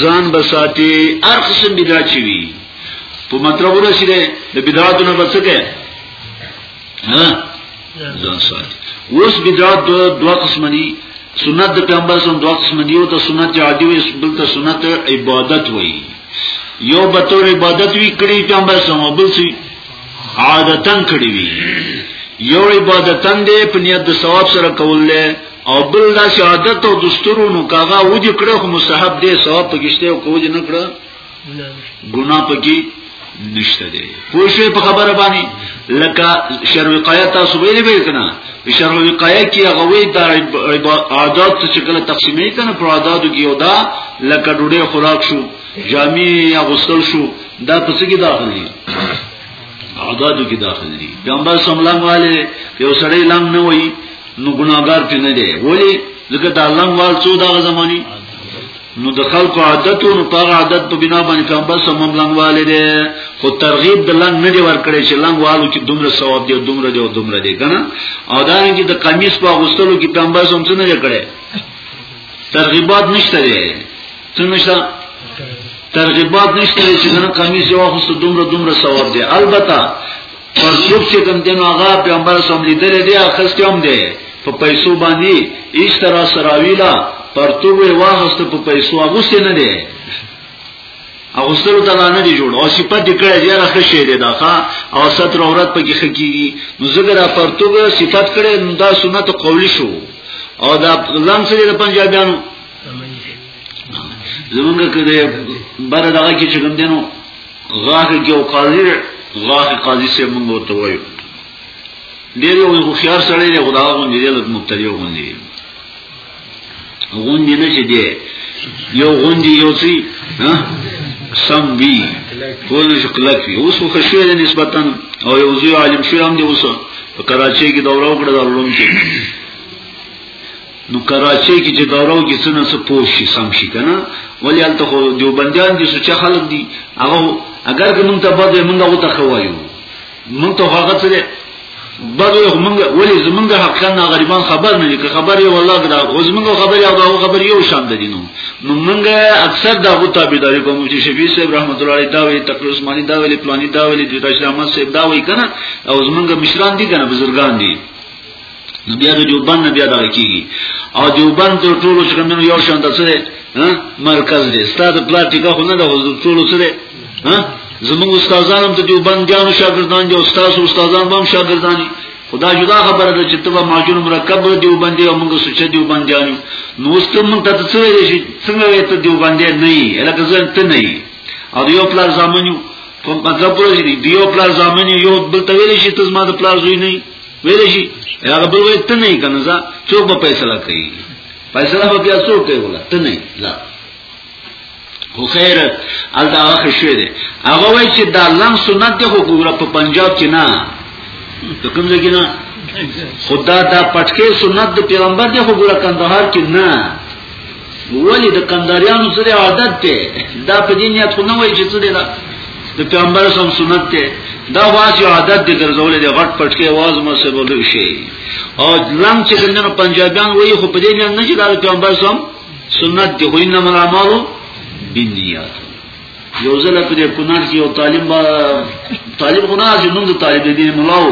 ځان بساتی هر قسم بدعت چی وی په مطلب ورسیده د بدعاتو نه بچکه ها ځان ساتي اوس بدعات دو دوه قسم دي سنت د پیغمبر سم دوه قسم دي او ته سنت عادي وي بل ته سنت عبادت وي یو به تور عبادت وی کړی پیغمبر سم بل سي عادتن کړی وی یو عبادتن دی په نیت د ثواب سره کول له او بل دا شهادت او دستورونو کاغه و دې کړو خو مستحب دی ثواب پکشته او کو دې نه کړو ګناه پکې نشته دی پوښې په خبره باندې لکه شر وقایه تاسو ویلې به کنه شر وقایه کې هغه وی دا عادت چې کله تقسیمې کنه پر عادتو کې ودا لکه ډوډۍ خوراک شو جامې یا غسل شو دا پس کې داخلي عاداتو کې داخل دي پیغمبر صلی الله علیه والے یو سړی لنګ نه وای نو ګناګار پې نه دی ولی ځکه دا لنګ وال څو دا زمانی نو د خلکو عادت او په عادت په بنا باندې پیغمبر صلی الله علیه والے لنګ والے دی خو ترغیب د لنګ نه دی ورکړی چې لنګ والو کې دومره ثواب دی دومره دی او دومره دی کنه او دا رنګه د قمیص په غوستلو کې پیغمبر صلی الله علیه والے څه نه کړی ترغیبات نشته څنګه ترغیبات نشته چې څنګه کمیس یو خو دومره دومره ثواب دی البته پر څوک چې کوم دین هغه پیغمبر سم لیدل دی اخست هم دی په پیسو باندې ایش تر سراویلا پر تو وی واغست په پیسو هغه څه نه دی او سره دا نه دی جوړ او صفات دې کړه یې راخه شی دی دا ښا او ستر عورت په کې خکېږي نو زګر پر تو صفات کړه دا سنت قولی شو او دا لمسه د پنجابیانو زمونږ کده بر دغه کې چې کوم دینو غاخ کې او قاضي غاخ قاضي سي مونږ ورته وایو ډېر یو هوښیار سړی دی خدای غوندې دی لږ مبتدی غوندې غوندې نه چې دی یو غوندې یو څه سم وی کول شو کلک وی اوس خو شوی دی نسبتا او یو زوی عالم شوی هم دی اوس په کراچۍ کې دوره وکړه د علوم کې نو کراچۍ کې چې دوره وکړي څه نه څه پوه شي سم شي که نه ولې هلته خو دیوبندیان دي سوچه خلک دي هغه اګر که مونږ ته بد وي مونږ هغه ته ښه وایو مونږ ته هغه څه دی بد وي خو مونږ ولې زمونږ حقیقت نه غریبان خبر نه دي که خبر یې والله که دا خو زمونږ خبرې او هغه خبرې یو شان دي نو نو مونږ اکثر د هغو تابعداري کوو مفتي شفیع صاحب رحمت الله علیه دا وایي تقریر عثماني دا وایي پلاني دا وایي د راشد احمد صاحب دا وایي که نه او زمونږ مشران دي که نه بزرګان دي نو بیا د جوبن نه بیا دا کیږي او جوبن تر ټولو چې کوم یو شان د سره مرکز دی ستاد پلا ټیکا خو نه د ټولو سره زموږ استادان هم د جوبن دیانو شاګردان دي استاد او استادان هم شاګردان دي خدا جدا خبره ده چې تبه ماجون مرکب دیوبند دی او موږ سوچ دیوبند دیانو نو اوس ته موږ ته څه ویل شي څنګه وې ته دیوبند نه یې لکه ځان ته نه یې او یو پلا زمونږ په مطلب پرې دی یو پلا زمونږ یو بل ته ویل شي ته زما د پلا زوی نه ویل شي هغه بل وای ته نه کنه ځا څوک به فیصله کوي فیصله به بیا څوک کوي ولا ته نه لا خو خیر الدا واخ شوې ده هغه وای چې دا لم سنت دی خو ګوره په پنجاب کې نه ته کوم ځای کې نه خدا دا پټکي سنت د پیغمبر دی خو ګوره کندهار کې نه ولی د کنداریانو سره عادت ته دا په دې نیت خو نه وای چې څه دی دا د پیغمبر سم سنت ته دا واسي عادت دې ګرځولې د غټ پټ کې आवाज مو سره بولو شي او لم چې دنه پنجابیان وایي خو په دې نیت نه چې دا پیغمبر سم سنت دی خو انما العمال بالنیات یو ځل په دې کونړ کې یو طالب با طالب غنا چې نوم د طالب دی ملاو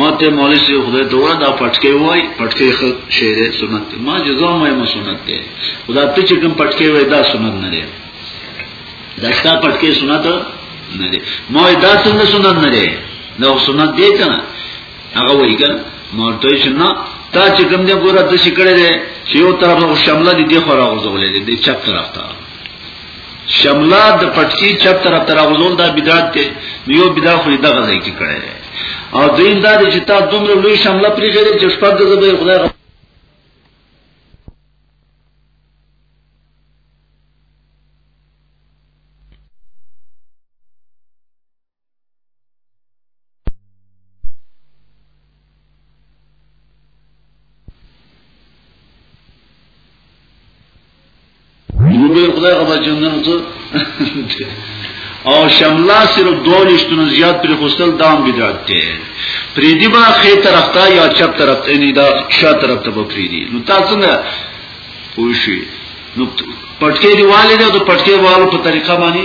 ماته مولوی شه خدای ته ورا دا پټکی وای پټکی خ شعر سنت ما جزا ما ما سنت دی خدا ته چې کوم پټکی وای دا سنت نه دی دا ستا پټکی سنت نه دی ما دا څنګه سنت نه دی دا سنت دی کنه هغه وای کنه ما ته چې نه تا چې کوم دی ګوره د شي کړه دی چې یو طرف شمله دی دی خورا غوځولې دی چپ طرف ته شمله د پټکی چپ طرف ته راغزول دا بدعت دی نو یو بدعت خو دغه ځای کې کړی دی او دویم دا دی چې تا دومره لوی شمله پرې غېړې چې شپږ ګزه به خدای غو... وګورئ خدای خبر جنن ته او شملا سره دولشتونو زیات پر خوستل دام بدعت دی پری دی با خې طرف ته یا چپ طرف ته نه دا شا طرف ته بکری دی نو تاسو نه پوښی نو پټکی دی والي دا پټکی والو په طریقه باندې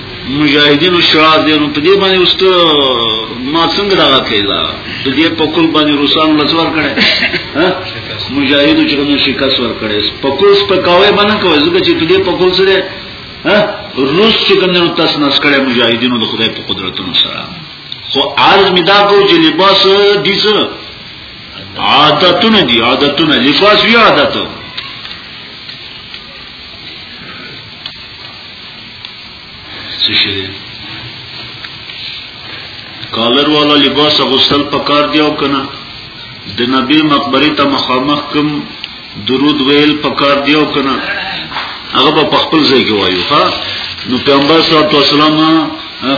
مجاهدینو شعار دی نو په دې باندې اوس ته ما څنګه دا غتلی دا د دې په کول باندې روسانو لڅور کړي ها مجاهدو چې کوم شکاس ور کړي په کول په کاوي باندې کوي ځکه چې په دې په کول سره ها روس چې کوم نو تاسو نس کړي مجاهدینو د خدای په قدرتونو سره خو عرض می دا کو چې لباس دي څه عادتونه دي عادتونه لباس وی عادتونه څه شي دی کالر والا لباس غسل پکار دی او کنه د نبی مقبره ته مخامخ کوم درود ویل پکار دی او کنه هغه په خپل ځای کې وایو ها نو پیغمبر صلی الله علیه وسلم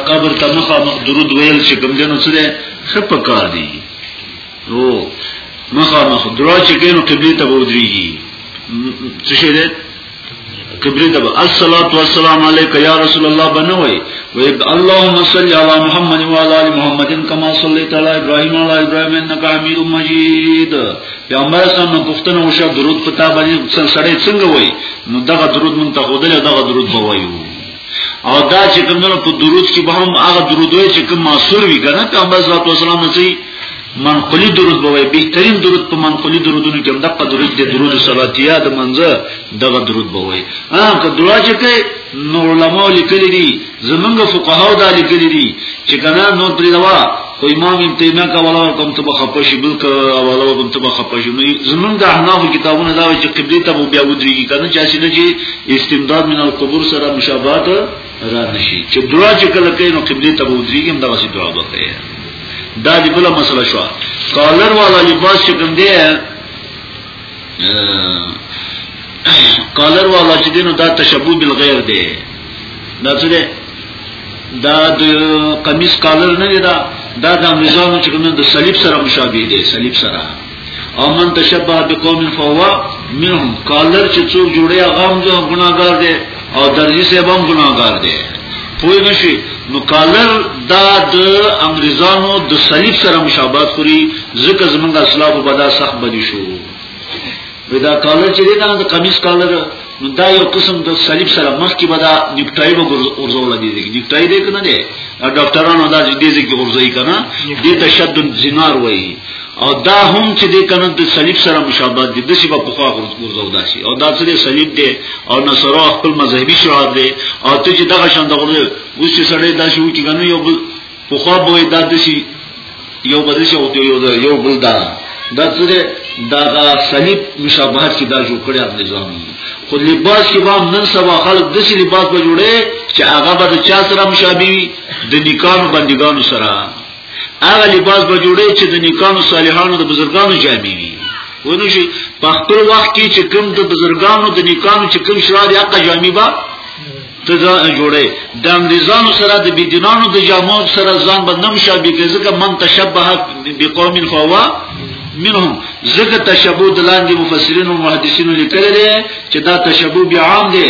قبر ته مخامخ درود ویل چې کوم جنو سره څه پکار دی او مخامخ درو چې کینو قبله ته ودرېږي څه شي دی قبله ته الصلات والسلام علیک یا رسول الله بنوي و اللهم صل علی محمد و علی ال محمد کما صلیت علی ابراهیم و علی ابراهیم انک حمید مجید پیغمبر سم پښتنه وشه درود پتا باندې سړی څنګه وای نو دغه درود مونږ ته خودل دغه درود بوایو او دا چې کوم نه په درود کې به هم هغه درود وي چې کوم ماسور وي کنه پیغمبر صلی الله علیه وسلم چې منقلی درود به وي بهترین درود په منقلی درودونو کې هم دغه درود دی درود صلاتیه د منځه دغه درود به وي ها که دعا چې کوي نو علماء لیکلي دي زمونږ فقهاو دا لیکلي دي چې کنه نو پرې دوا خو امام ابن تیمیه کا ولا کوم ته خپه شي بل کا ولا کوم ته خپه شي نو زمونږ د احناف کتابونه دا چې قبله ته بیا ودرېږي کنه چې اسی نه چې استمداد من القبور سره مشابهت را نشي چې دعا چې کله کوي نو قبله ته ودرېږي هم دا وسی دعا وکړي دا دې بل مسله شو کالر والا لباس چې کوم دی کالر والا چې دینو دا تشبوه بالغیر دی دا څه دی دا د قمیص کالر نه دی دا دا د امریکانو چې کوم د صلیب سره مشابه دی صلیب سره او من تشبه بقوم فهو منهم کالر چې څوک جوړي هغه هم ګناګار دی او درځي صاحب هم ګناګار دی پوه نشي نو کالر دا د انګريزانو د صلیب سره مشابهت خوري ځکه زمونږ اسلام وبدا سخت بدی شو ودا کالر چې دا د قمیص کالر نو دا یو قسم د صلیب سره مخ کې بدا نیکټای به ورزول دي دي نیکټای دې کنه دي ډاکټرانو دا دې دې کې ورزوي کنه دې تشدد زنار وایي او دا هم چې د کنه د صلیب سره مشابهت دي د شی په خوا ورځو داسي او دا چې صلیب دی او نصرا خپل مذهبي شعار دی او ته چې دغه شان دغه اوس چې سړی دا شو چې کنه یو په خوا به دا د شی یو بل شي او یو یو بل دا دا څه دا صلیب مشابهت کې دا جوړ کړی خپل ځان خو لباس کې به نن سبا خلک د شی لباس به جوړي چې هغه به چا سره مشابهي د نکانو بندګانو سره هغه لباس به جوړي چې د نیکانو صالحانو د بزرګانو جامې وي ونه شي په خپل وخت کې چې کوم د بزرګانو د نیکانو چې کوم شرار یا قجامي با ته جوړي د انګريزانو سره د بيدینانو د جامو سره ځان بندم شابه کې ځکه من تشبه بقوم فوا منهم زګه تشبوه د لاندې مفسرین او محدثینو لیکل دي چې دا تشبوه بیا عام دي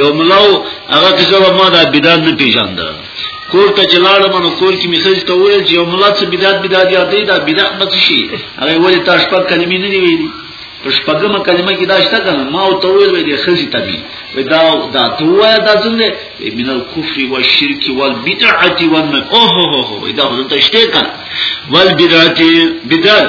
یو ملاو هغه کیسه به ما دا بدعت نه پیژاند کور ته چلاړم نو کور کې میسج ته وویل چې یو ملا څه بدعت بدعت یادې دا بدعت مت شي هغه ولې تاسو په کلمې نه دی ویلي په شپږمه کلمه کې دا شته کنه ما او ته ویل وې د خزي تبي وې دا دا توه دا څنګه من الكفر والشرك والبدعه والمن اوه هو هو دا څه شته کنه والبدعه بدعت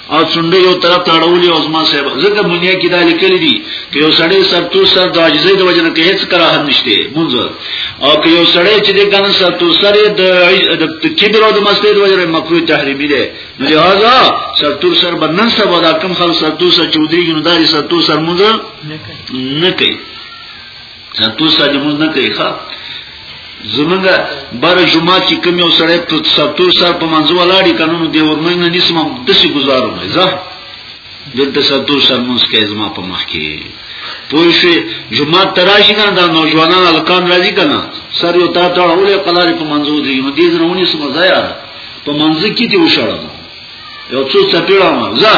او څنډه یو طرف ته اړولې او زما صاحب زکه دنیا کې دا لیکل دي چې یو سړی سر تو سر د عاجزۍ د وجنه کې هیڅ کراهت نشته مونږ او که یو سړی چې د ګن سر تو سر د کبر او د مسجد وجنه مکروه تحریمی ده نو لہذا سر تو سر بنن سبا دا کم خل سر تو سر چودري نو دا سر تو سر مونږ نه کوي سنتو ساجي مونږ نه کوي ښا زمونږ بار جمعه کې کوم یو سړی په ساتو سره په منځو ولاړی قانون دی ورمنګ نه نسم دسی گزارو نه زه دلته ساتو سره مونږ کې زما په مخ کې پوه شي جمعه تراشی کنه دا نوجوانان الکان راځي کنه سر یو تا ته اولې قلار په منځو دی نو دې زرونی سم ځای په منځ کې دی وشړم یو څو چپیړم زه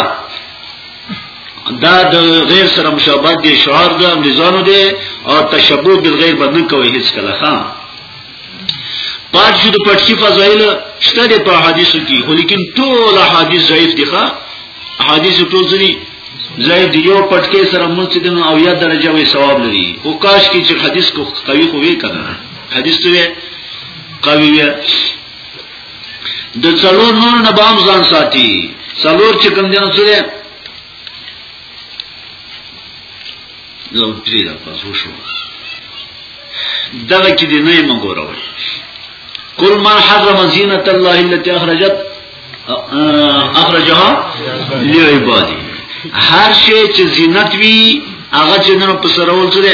دا د غیر سره مشابهت دی شعار د انګریزانو دی او تشبوه د غیر باندې کوي هیڅ کله ها پات شو د پټکی فضایل شته د په حدیثو کې خو لیکن ټول حدیث ضعیف دي ښا حدیث ټول ځنی ضعیف دی یو پټکی سره مسجدن او یا درجه وي ثواب لري او کاش کې چې حدیث کو قوي خو وي کنه حدیث ته قوي د څلور نور نه بام ځان ساتي څلور چې کوم دي نو سره لو تری دا پاسو شو دغه کې دی نه مګورول کل ما حرم زینت الله التي اخرجت اخرجها لعبادي هر شی چې زینت وی هغه چې نن په سرول سره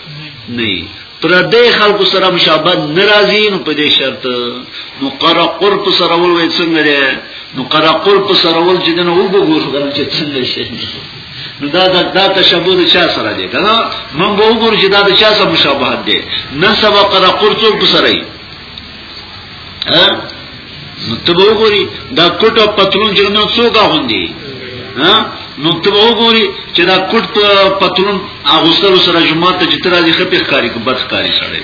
نه پر دې خلکو سره مشابهت ناراضي نو په دې شرط نو قرا قرب سره ول وې څنګه ده نو قرا قرب سره ول چې دنه وګورو کنه چې څنګه شي نو دا دا, دا تشابه د چا سره دی کنه مونږ وګورو چې دا د چا سره مشابهت دی نن سبا قرا قرب سره ها نو ته وګوري دا کوټ او پتلون چې نو څوک غوندي ها نو ته وګوري چې دا کوټ په پتلون هغه سره سره جمعه ته چې تر دې خپل ښکاری کو بد ښکاری سره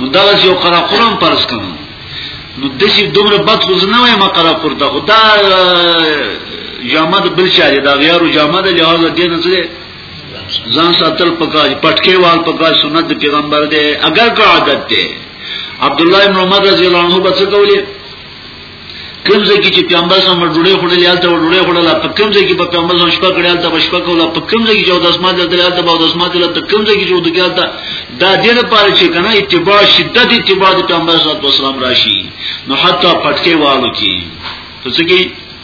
نو دا یو قرا قران پرس کوم نو د دې دومره بد خو نه وایم قرا پرته خدا جامد بل شاري دا غیارو جامد له هغه دین سره ځان ساتل پکار پټکی وال پکار سنت پیغمبر دی اگر که عادت دی عبد الله بن عمر رضی الله عنه بچ کولی کوم ځکه چې پیغمبر سم ډوړې خړلې یالته ډوړې خړلې په کوم ځکه په پیغمبر سم شپه کړې یالته شپه کوله په کوم ځکه چې د اسمان د دریالته په د اسمان د کوم ځکه چې د ګیالته دا دې نه پاره چې کنه اتباع شدت اتباع د پیغمبر صلی الله علیه وسلم راشي نو حتی پټکې والو کې څه کې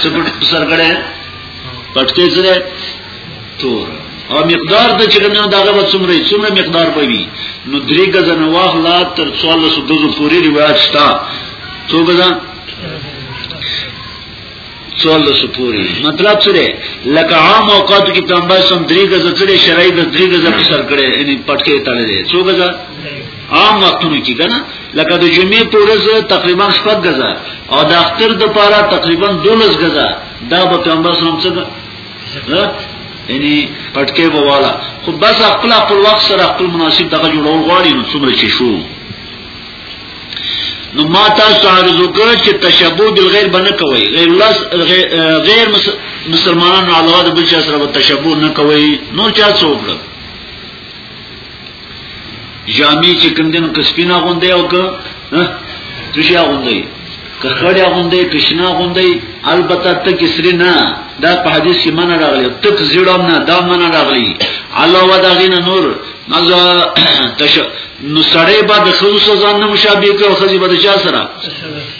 څه پټ سر کړه پټکې سره تور او مقدار د چې نه داغه به څومره څومره مقدار به وي نو درې غزه نه واخلا تر 1400 دزو پورې روایت شتا څو غزه 1400 پورې مطلب څه دی لکه عام اوقات کې تنبا سم درې غزه څه شرعي د درې غزه په سر کړي یعنی پټکې تړلې څو غزه عام وختونو کې کنه لکه د جمعې په ورځ تقریبا شپږ غزا او د اختر د پاره تقریبا 12 غزا دا به پیغمبر صلی الله علیه وسلم یعنی پټکې بوالا خو بس خپل خپل وخت سره خپل مناسب دغه جوړول غواړي نو څومره چې شو نو ما تاسو عرض وکړ چې تشبوه بالغیر باندې کوي غیر الله غیر مسلمانانو علاوه د بل چا سره تشبوه نه کوي نو چا څوک جامې چې کوم دین قسپینا غوندې او که تشیا غوندې که خړیا غوندې کښنا غوندې البته ته کسری نه دا په حدیث کې منه راغلی تک زیړم نه دا منه راغلی علاوه دا غین نور مزه تش نو سړی به د خلوص ځان نه مشابه کوي او خزي به د چا سره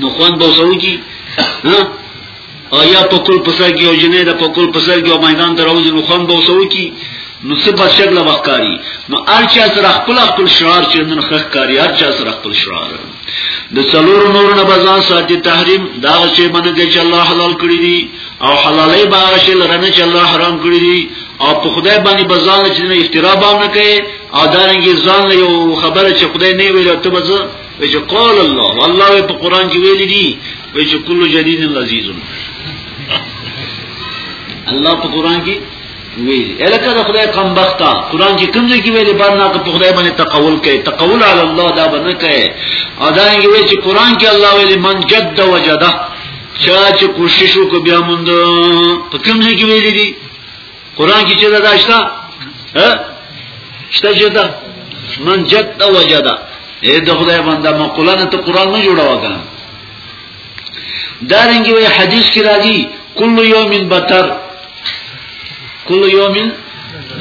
نو خوان به وسو کی او یا په کول پسر کې او جنې د په کول پسر کې او میدان ته راوځي نو خوان به وسو کی نو څه په شکل وقاری نو ارچا سره خپل خپل شعار چې نن خخ کاری ارچا سره خپل شعار د څلور نور نه بزان ساتي تحریم دا چې باندې چې الله حلال کړی دي او حلالې باغ شي لرنه چې الله حرام کړی دي او په خدای باندې بزان چې افترا باندې کوي او دا رنګي ځان یو خبره چې خدای نه ویل ته بزان وی چې قال الله والله په قران کې ویلي دي وی چې کله جدید لذیذ الله په قران کې ویلي الکه د خدای کم بختا قران کې کوم ځای کې ویلي باندې نه په خدای باندې تقول کوي تقول علی الله دا باندې کوي ادا یې وی چې قران کې الله ویلي من جد وجده چا چې کوشش وکړ بیا مونږ په کوم ځای کې ویلي دي قران کې چې دا داشته ها شته چې دا من جد وجدا اې د خدای بنده مقوله نه ته قران نه جوړا وکړ دا رنګي وي حدیث کې راځي کل یوم بتر کل یوم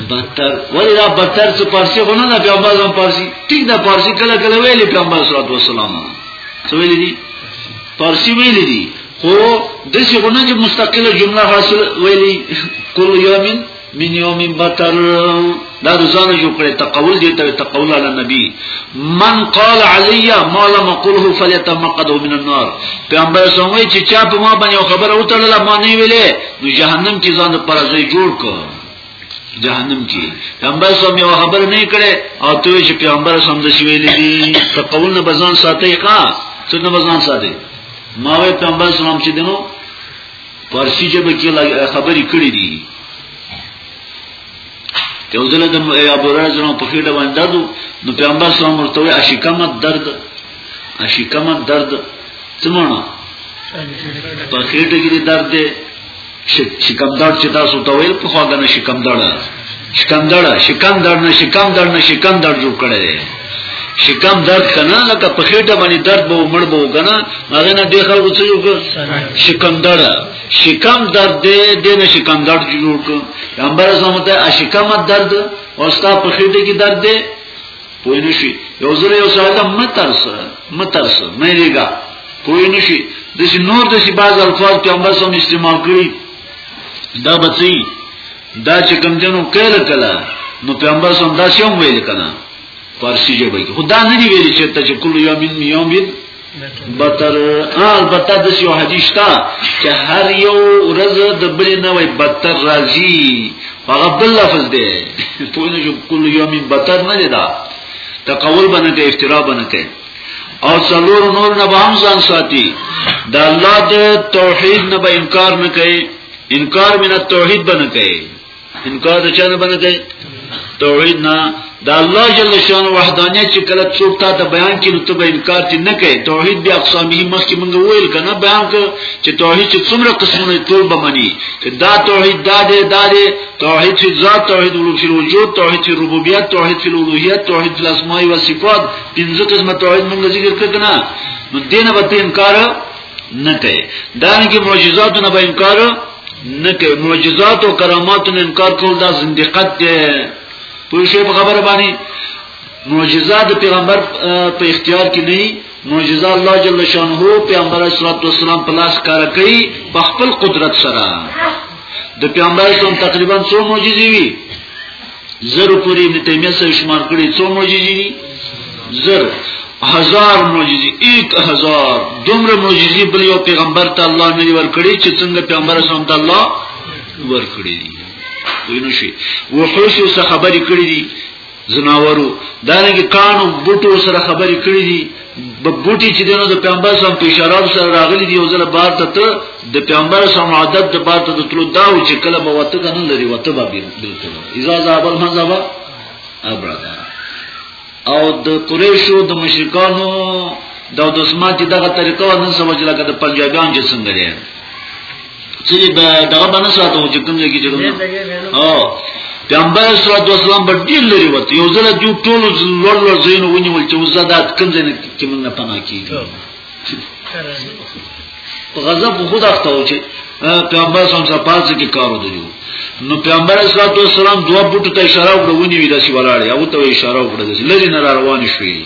بتر ولی دا بتر څه پارسی خو نه دا پیغمبر زم پارسی ټیک دا پارسی کله کله ویلي پیغمبر صلی الله علیه وسلم څه ویلي دي پارسی ویلي دي خو دسی غونه چې مستقله جمله حاصل ویلی کل یومین من یوم بتر دا رضان جو کړي تقول دي ته تقول علی نبی من قال علی ما لم قله فليتمقد من النار پیغمبر سموي چې چا په ما باندې خبره وتړله ما نه ویلې نو جهنم کې ځان پر ځای جوړ کړ جهنم کې پیغمبر سم یو خبر نه کړي او ته چې پیغمبر سم د شوی لدی ته قول نه بزان ساتي ښا څه نه بزان ساتي ما وې پیغمبر سم چې دنو پارسی جبه کې خبرې کړې دي یو ځل د ابو هريره جنو په خېټه باندې دادو نو پیغمبر صلی الله علیه وسلم ورته اشکمت درد اشکمت درد څه معنی په خېټه کې درد دی شکمدار چې تاسو ته ویل په خوا غنه شکمدار شکمدار شکمدار نه شکمدار نه شکمدار جوړ کړی دی شکم درد کنه لکه په خېټه باندې درد به مړ به کنه هغه نه دی خلکو څه یو شکمدار شکم درد دې دې نه شکمدار جوړ کړ پیغمبر اسلام ته اشکم درد او ستا په خېټه کې درد دې پوی نشي یو ځل یو ساده مترس مترس مې لګا پوی نشي د شي نور د شي باز الفاظ په امر سم استعمال کړی دا بچي دا چې کوم جنو کله کله نو په امر سم دا شوم ویل کنه فارسی ژبه کې خدا نه دی ویل چې ته چې کله یوم یوم بتر البته د یو حدیث تا چې هر یو ورځ د بل نه وي بتر راځي هغه بل لفظ دی په نو جو کل یوم بتر نه دی دا تقول باندې کې افترا باندې کې او څلور نور نه به هم ځان ساتي د الله د توحید نه به انکار نه کوي انکار من التوحید باندې کوي انکار د چا نه باندې کوي توحید نه د الله جل شان وحدانیت چې کله څوک تا ته بیان کړي ته به انکار چې نه کوي توحید بیا اقسامه مخکې مونږ ویل کنه بیان کړ چې توحید چې څومره قسمونه ټول به مني چې دا توحید دا دی دا دی توحید فی ذات توحید فی الوجود توحید فی ربوبیت توحید فی الوهیت توحید فی الاسماء و صفات پنځه قسمه توحید مونږ ذکر کړ کنه نو دینه به انکار نه کوي دا نه کې معجزاتو نه به انکار نه کوي معجزات او کراماتو نه انکار کول دا زندقت دی په شی په خبره باندې معجزات د پیغمبر په اختیار کې نه معجزات الله جل شانه پیغمبر صلی الله علیه وسلم په لاس کار کوي په خپل قدرت سره د پیغمبر کوم تقریبا څو معجزې وي زر پوری ابن تیمیه سره شمار کړی څو معجزې دي زر هزار معجزې 1000 دومره معجزې بل یو پیغمبر ته الله نه ور کړی چې څنګه پیغمبر اسلام ته الله ور کړی دي وینو شي وحوش سره خبرې کړې دي زناورو دانګي کانو بوټو سره خبرې کړې دي بوټي چې دنو د پیغمبر سم په اشاره سره راغلي دی او زله بار ته ته د پیغمبر سم عادت د بار ته تلو دا و چې کله به وته کنه لري وته به بالکل اذا ذهب المذهب ابردا او د قریشو د مشرکانو د دسمات دغه طریقه ونن سمجلا کده پنجابیان چې څنګه دي چې دغه باندې ساتو چې کوم ځای کې چې او پیغمبر صلی الله علیه وسلم په ډیر لري وته یو ځل جو ټول لور لور زین ونیول چې وزادات کوم ځای نه کې موږ نه پناه کیږي په غضب خود اخته و چې پیغمبر صلی الله علیه وسلم پاتې کې کارو دی نو پیغمبر صلی الله علیه وسلم دوه بوټو ته اشاره وکړه ونی وی داسې ولاړ یا وته اشاره وکړه چې لری نه روان شوی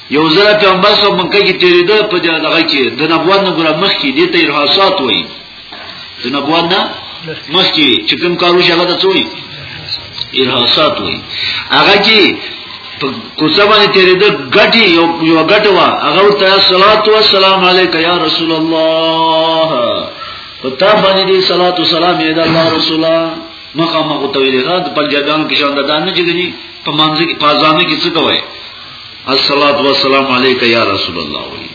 یو ځل پیغمبر صلی الله علیه وسلم کې تیریده په دغه کې د نبوت نه ګره مخ کې د ته ارهاصات وایي د نبوت نه مخ کې چې کوم کارو شغله ته وایي ارهاصات وایي هغه کې په کوڅه باندې تیریده غټي یو یو غټه وا هغه ته صلوات و سلام علیک یا رسول الله په تا باندې دې صلوات و سلام یې د الله رسول الله مخامخ ته ویل غاد په جګانو کې شاند دانه چې دي په مانځ کې په ځانه کې څه کوي الصلاة والسلام علیک یا رسول الله وی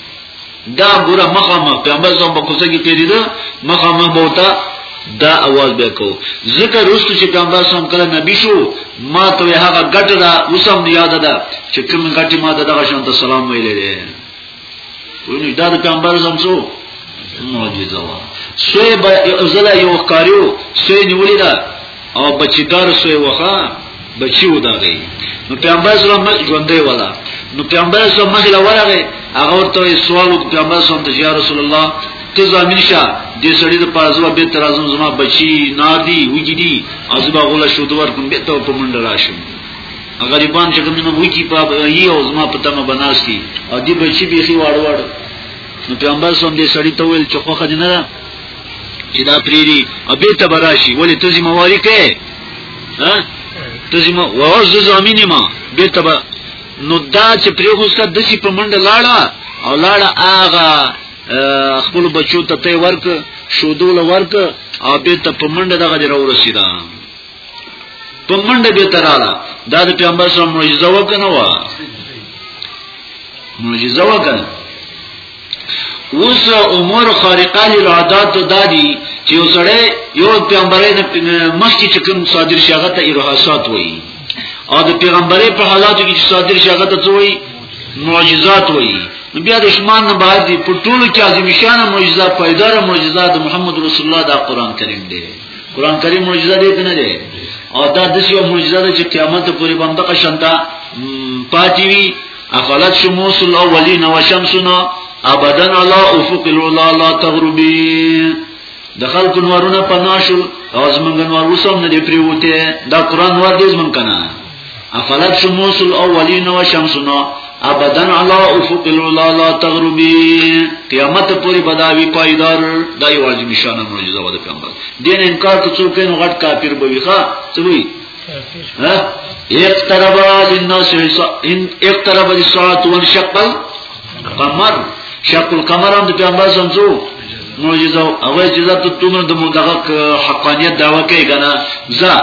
دا ګوره مخه مخ پیغمبر زم په کوڅه کې تیری ده مخه مخ بوتا دا आवाज به کو ذکر رستو چې پیغمبر سم کله نبی شو ما ته هغه ګټه دا وسم یاد ده چې کوم ګټه ما ته دغه شان ته سلام ویلې ونی دا د پیغمبر زم څو معجزه وا سوی به زلا یو کاریو سوی نیولې دا او بچیدار سوی وخا بچی و دا گئی نو پیغمبر صلی الله علیه ژوندې ولا نو پیغمبر صلی الله علیه ورغه هغه ورته سوال وکړ پیغمبر صلی الله علیه رسول الله ته ځامن شه د سړی د پازو به تر ازم زما بچی نادي وګړي ازبا غول شو دوار کوم به ته په منډه راشم غریبان چې کوم نه وکی په هی او زما په تمه بناستی او دی بچی بیخي واړ واړ نو پیغمبر سم دې سړی ته ویل چې خو خدای نه ده چې دا پریری او به ته براشي ولې ته ذمہ واری کې ها ته ذمہ واز زمینه ما به ته نو دا چې پرې خوسته د شي په منډه لاړه او لاړه آغا خپل بچو ته ته ورک شودول ورک او به ته په منډه دغه ورسیدا په منډه به تراله دا د پیغمبر سره معجزه وکنه وا معجزه وکنه اوس امور خارقه للعادات دادی چې وسړی یو پیغمبري مخکې چې کوم صادر شغه ته ارهاسات وایي او د پیغمبري په حالاتو کې صادر شغه ته څه وایي معجزات وایي نو بیا د شمان نه بعد دی په ټولو کې عظیم شان معجزه پایدار معجزه د محمد رسول الله د قران کریم دی قران کریم معجزه دی کنه دی او دا د یو معجزه ده چې قیامت پورې باندې قشنتا پاتې وي افلت شموس الاولین و شمسنا ابدا علی افق الولا لا تغربی د خلق نورونه پناشو او زمونږ نور وسوم نه دی پریوته دا قران ور دې زمونږ کنه افلت شموس الاولین و شمسنا ابدا علا افق الولا لا تغربی قیامت پوری بداوی پایدار دا یو عجیب نشانه معجزه و د پیغمبر دین انکار ته څوک نه غټ کافر بوي ښا څه وی ها اقترب للناس ان اقترب الساعه وانشق القمر شق القمر هم د پیغمبر سمزو معجزه او اجازه ته تونه د مدغه حقانیت داوا کوي کنه ځا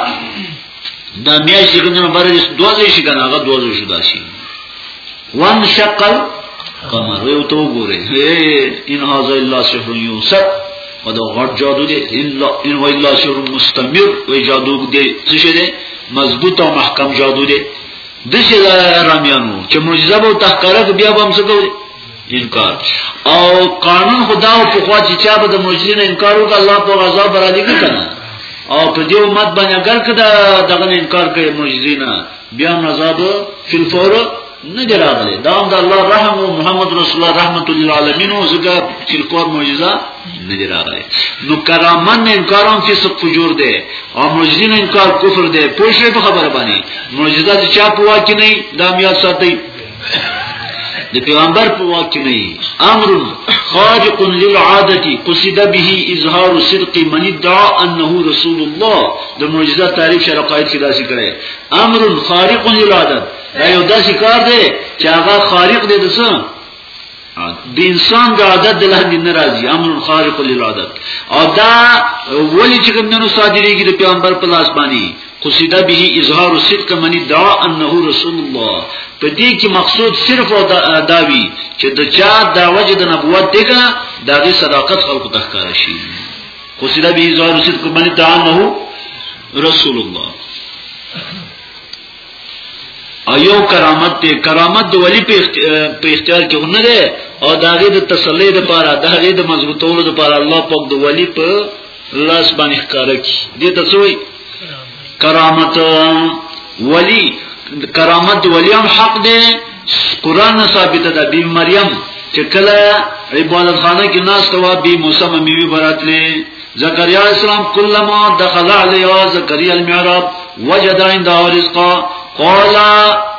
دا میاش دې کنه بار دې دوځي شي کنه هغه دوځي شو داسي وان شقل قمر یو تو ګوره ان هاذا الا سحر یوسف او دا غټ جادو دې الا ان هو الا سحر مستمر وی جادو دې څه شه دې مضبوط او محکم جادو دې د شه رامیانو چې معجزه به تحقیق بیا به هم څه کوي انکار او قانون خدا او په خوا چې چا به د مجرم انکار وکړ الله په غضب برا دي کنه او په دې امت باندې اگر کدا دغه انکار کوي مجرمه بیا عذاب فل فور نه دراغله دا د الله رحم او محمد رسول الله رحمت الله العالمین او زګه فل فور معجزه نه دراغله نو کرامن انکارون کې څه فجور ده او مجرم انکار کفر ده پوه شئ په خبره باندې معجزه چې چا په واکه نه دا میا ساتي د پیغمبر په وخت کې نه امر خارق للعاده قصد به اظهار صدق من ادعى انه رسول الله د معجزه تعریف شر قائد کې داسې کړي امر خارق للعاده دا یو داسې کار دی چې هغه خارق دی د څه د انسان د عادت د لاندې نه راځي امر خارق للعادت او دا ولی چې کومنو صادریږي د پیغمبر په لاس باندې قصیده به اظهار صدق من دعا انه رسول الله په دې کې مقصود صرف او داوی چې د چا د وجه د نبوت دغه دغه صداقت خلکو تخکاره شي قصیده به اظهار صدق من دعا انه رسول الله او یو کرامت دی کرامت د ولی په اختیار کې نه دی او داغه د تسلی لپاره داغه د مضبوطولو لپاره الله پاک د ولی په لاس باندې ښکارا کی دې ته سوې کرامت ولی کرامت ولی هم حق دی قران ثابت ده بی مریم چې کله عبادت خانه کې ناس توا بی موسی ممی براتلې زکریا علیہ السلام کلما دخل علیها زکریا المعراب وجد عندها رزقا قال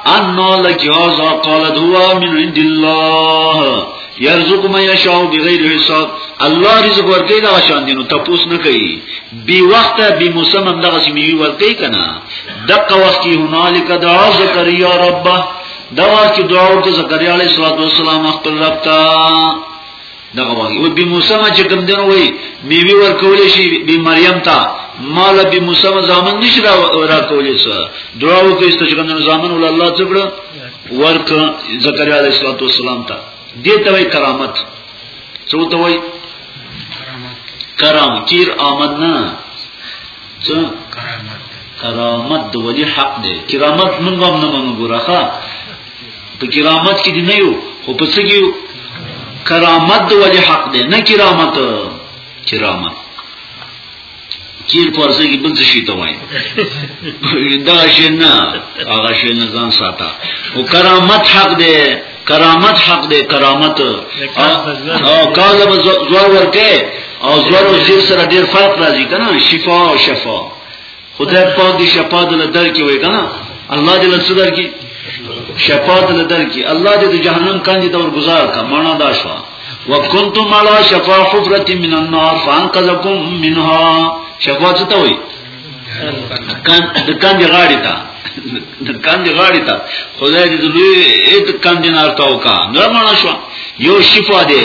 ان لك هذا قالت هو من عند الله يرزق من يشاء بغیر حساب الله رزق ورکړي دا شان دي نو تاسو نه کوي بي وخت بي موسم هم دغه سیمي ورکړي کنه دغه وخت هنالک دعا زکریا ربه دا چې دعا ورته زکریا علیه السلام خپل رب ته دغه وایي او بي موسمه چې کوم دین وایي میوي ورکول شي بي مریم ته مال بي موسمه ځامن نشي را راکولې سره دعا وکړي چې کوم ځامن ول الله څخه ورک زکریا علیه السلام ته دې ته وایي کرامت څه ته وایي کرام کیر آمد نه څه کرامت کرامت د ولی حق دی کرامت موږ هم نه منو ګورخه په کرامت کې دی نه یو خو په څه کې کرامت د وجه حق دی نه کرامت کرامت کیر پرځه کې بل څه شي ته وایي دا شي نه هغه شي نه ځان ساته او کرامت حق دی کرامت حق دی کرامت او کال به زور ورکه او زور او زیر سره ډیر فرق راځي کنه شفا او شفا خدای پاک دې شفا دل درکې وې کنه الله دې لڅ درکې شفا دل درکې الله دې د جهنم کاندې دور گزار کا معنا دا شو وکنتم علی شفا حفرۃ من النار فانقذکم منها شفا څه ته وې کان د کان دی غاړی تا د کان دی غاړی تا خدای دې لوی اې د کان دی نار تاو کا نرمانه شو یو شفا دې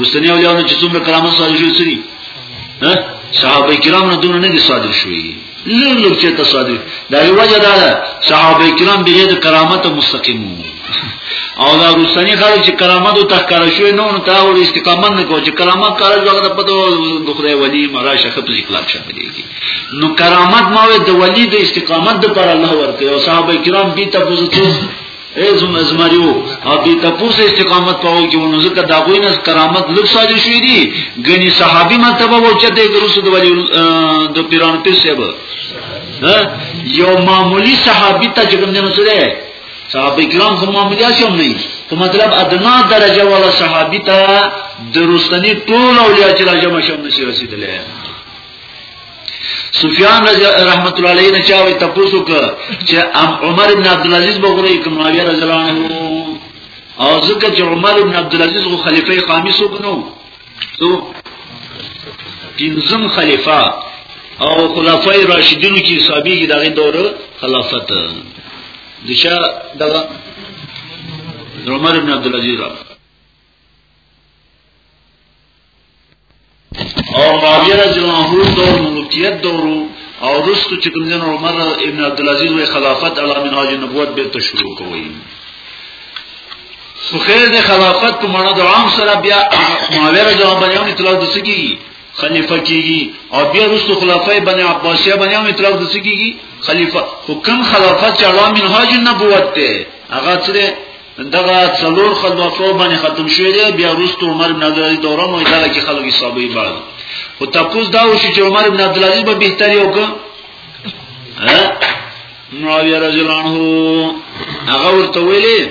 رسنی اولیاونه چې څومره کرامت صادر شوی سری ها صحابه کرام نه دونه نه دي صادر شوی لږ لږ چې ته صادر دا یو وجه دا ده صحابه کرام به د کرامت مستقیم او دا رسنی خلک چې کرامت او تخکار شوی نو نو تا ور استقامت نه کوي چې کرامت کار ځای ته پته د خدای ولی مرا شخه په ذکر شامل دي نو کرامت ما د ولی د استقامت د پر الله ورته او صحابه کرام به تاسو ته اے زما زمریو او دې تاسو استقامت پاو کې ونه ځکه دا غوی نه کرامت لږ ساجو شوې دي غني صحابي مرتبه و چې د ګروس د ولی د پیران په سیب یو معمولی صحابي ته چې کوم نه سره صحابه کرام خو معمولی شوم نه په مطلب ادنا درجه ولا صحابي ته درستنی ټول اولیاء چې راځم شوم نشي رسیدلې سفیان رضی رحمت الله علیه نه چاوي تاسو ک چې عمر ابن عبد العزيز بغوري کوم معاویه رضی الله عنه او ځکه چې عمر ابن عبد العزيز غو خلیفہ خامس وګنو تو پنځم خلیفہ او خلفای راشدینو کې صحابي کې دغه دور خلافت دشه دغه عمر ابن عبد العزيز او معاویه رضی الله عنه دور ملوکیت دورو او رستو چې کوم جن عمر ابن عبد العزيز وی خلافت علی منهاج نبوت به ته شروع کوي خو خیر د خلافت په معنی د عام سره بیا معاویه رضی الله عنه باندې اطلاق دسکی خلیفہ کیږي او بیا رسو خلافای بنی عباسیه بنی هم اطلاق دسی کیږي خلیفہ حکم خلافت چې علا منهاج النبوت ته هغه چې دغه څلور خلوفو باندې ختم شوی دی بیا وروسته عمر بن عبد العزيز دوره مو اداره کې خلک حسابي بعد خو تاسو دا وشي چې عمر بن عبد العزيز به بهتري وکړ معاویه رضی الله عنه هغه ورته ویلي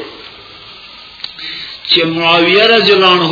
چې معاویه رضی الله عنه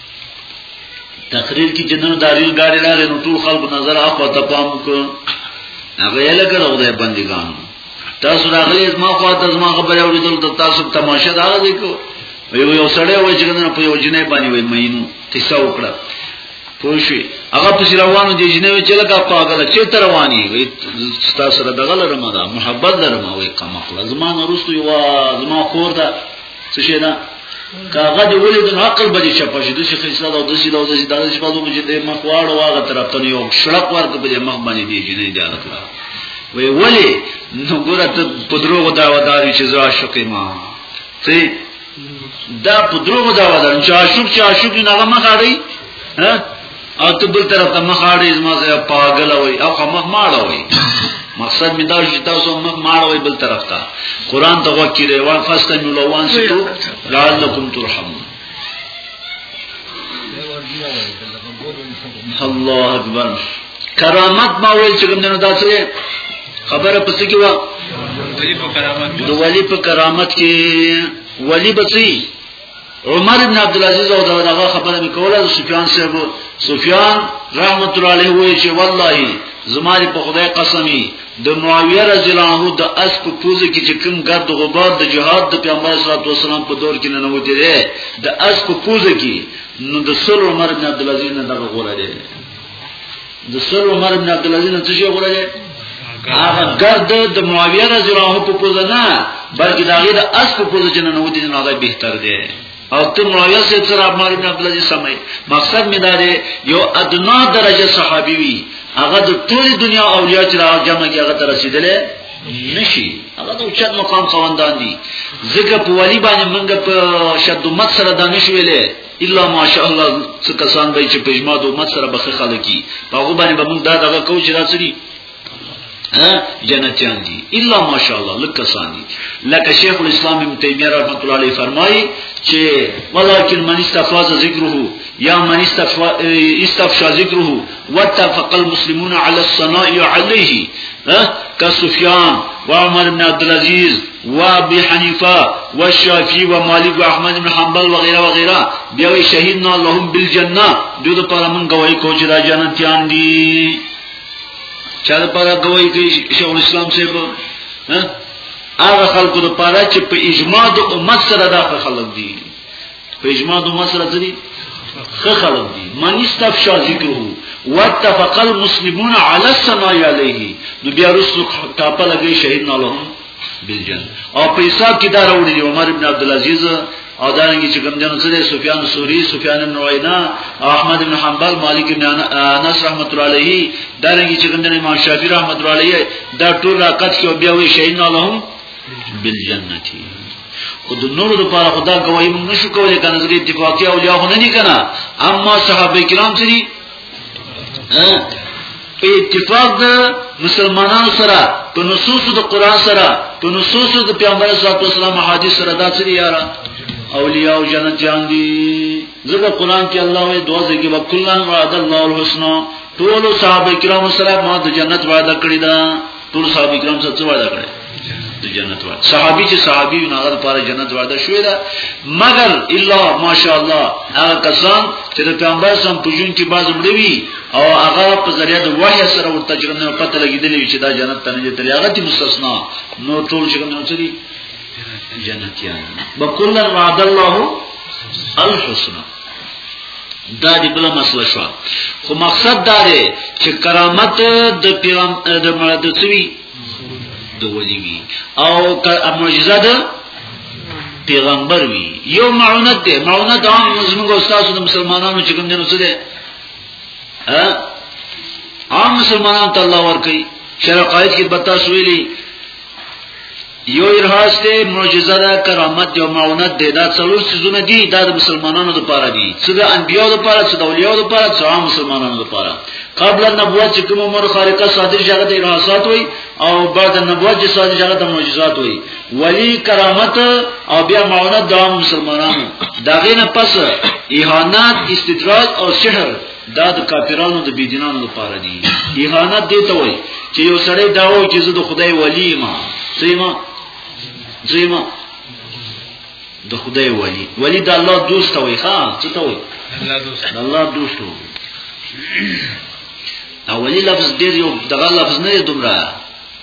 تقریر کې چې نن داریل ګاډي راغی نو ټول خلکو نظر اخوا ته پام وکړ هغه یې لکه د خدای بندګانو تاسو راغلی زما خوا ته زما خبره اورېدل ته تاسو تماشه دا غوې کو یو یو سړی وای چې کنه په یو جنې باندې وای مینو قصه وکړه پوښي هغه په روانو دي جنې وی چې لکه پاګل چې تر رواني وي تاسو سره دغه لرمه دا محبت لرمه وای کما خپل زما نورستو یو زما خور ده څه شي دا کاغه دی ولې د عقل بجې چپه شي د شیخ اسلام او د سیدا او د سیدا د شپه دوه چې د مخ واړو واغه طرف ته یو شړق ورته په مخ باندې دی چې نه اجازه کړه وی ولې نو ګوره ته په دروغ دا وداري چې زه عاشق ما ته دا په دروغ دا وداري چې عاشق چې عاشق نه هغه مخ اړي ها او ته بل طرف ته مخ اړې زما سره پاګل وای او خو مخ ماړه وای مقصد می دا چې تاسو مخ ماړه وای بل طرف ته قران ته وکی دی وان فاستن لوان ستو لعلکم ترحمون الله اکبر کرامت ما ویل چې کوم نه داسې خبره پسې کې و د ولی په کرامت کې ولی بچي عمر ابن عبد العزيز او دغه خبره وکوله سفيان صاحب سفيان رحمت الله عليه وی چې والله زماري په خدای قسمي د معاويه رضی الله عنه د اس په پوز کې چې کوم ګرد غبار د جهاد د پیغمبر صلی الله علیه وسلم په دور کې نه نوتی دی د اس په پوز کې نو د سر عمر ابن عبد العزيز نه دغه غوړه دی د سر عمر ابن عبد العزيز نه څه شي غوړل هغه ګرد د معاویه رضی الله عنه په پوزه نه بلکې دا غي د اس په پوزه جن نه ودی نه دا بهتر دی او ته معاویه سره سره عمر ابن عبد العزيز سمای مقصد می دا دی یو ادنا درجه صحابي وي هغه د ټول دنیا اولیاء چې راځي جمع کې هغه تر رسیدلې نشي هغه د اوچت مقام خواندان دي ځکه په ولی باندې موږ په شد مت سره دانش ویلې الا ماشاءالله څه کسان به چې په اجماع د امت سره بخښه خلک کی په هغه باندې به موږ دا دغه کو چې دا سړي جنتیان دي الا ماشاءالله لکه کسان دي لکه شیخ الاسلام ابن تیمیه رحمۃ اللہ علیہ فرمایي چې ولکن من استفاز ذکره یا من استفشا ذکره واتفق المسلمون علی الصناء علیه کسفیان وعمر بن عبدالعزیز و ابي حنيفه والشافعي ومالك واحمد بن حنبل وغيره وغيره بیا وی شهیدنا لهم بالجنه دوی د پر من گواہی کو چې دا جنتیان دي چا د پر گواہی کوي شیخ الاسلام صاحب ها هغه خلکو د پاره چې په اجماع د امت سره دا خلک دي په اجماع د امت سره دي خه خلک دي من استفشا ذکره واتفق المسلمون على الثناء عليه نو بیا رسو ټاپه لګي شهید نه لهم بلجن او په حساب کې دا راوړي دی عمر ابن عبد العزيز او دا رنګ چې کوم جن سره سفيان سوري سفيان بن عينا احمد بن حنبل مالک بن انس رحمت الله عليه دا رنګ چې کوم جن امام شافعي رحمت الله عليه دا ټول راکټ کې بیا وی شین لهم بالجنتی خود نور د پاره خدا گواہی موږ نشو کولای کنه زګي اتفاقی او یا هونه نه کنه اما صحابه کرام چې په اتفاق د مسلمانانو سره په نصوص د قران سره په نصوص د پیغمبر صلی الله علیه وسلم حدیث سره دا څه یاره اولیاء او جنت جان دي ځکه قران کې الله وایي دوه ځګي وکلن وعد الله الحسنا ټول صحابه کرام سره ما د جنت وعده کړی ده ټول صحابه کرام څه څه وعده کړې د جنت وعده صحابي چې صحابي نه غل پاره جنت وعده شوې ده مگر الا ماشاءالله هغه کسان چې د پیغمبر سم په جون کې باز مړوي او هغه په ذریعہ د وحی سره ورته چې نه پته لګیدلې چې دا جنت ته نه تللی هغه دې مستثنا نو ټول چې کوم څه دي جنتیان بکل وعد الله الحسنى دا دی بلا مسله شو خو مقصد دا دی چې کرامت د پیغام د مراد سوی د ولی وی او معجزه ده پیغمبر وی یو معونت ده معونت عام زموږ استاد د مسلمانانو چې کوم دینو څه ده عام مسلمانان ته الله ورکي شرع قائد کې بتا سویلی یو ارهاس دی معجزه ده کرامت دی او معاونت دی دا څلور سيزونه دي دا د مسلمانانو لپاره دي څه د انبيو لپاره څه د اوليو لپاره څه عام مسلمانانو لپاره قبل النبوت چې کوم عمر خارقه صادر شغه د ارهاسات وي او بعد النبوت چې صادر شغه د معجزات وي ولی کرامت او بیا معاونت د عام مسلمانانو دا غینه پس اهانات استدراج او سحر دا د کافرانو د بيدینانو لپاره دي اهانت دی ته وای چې یو سړی دا و چې زه د خدای ولی ما زما زما د خدای ولی ولی د الله دوست وای ها څه ته وای الله دوست الله دوست اولی لفظ ډیر یو دغه لفظ نه دومره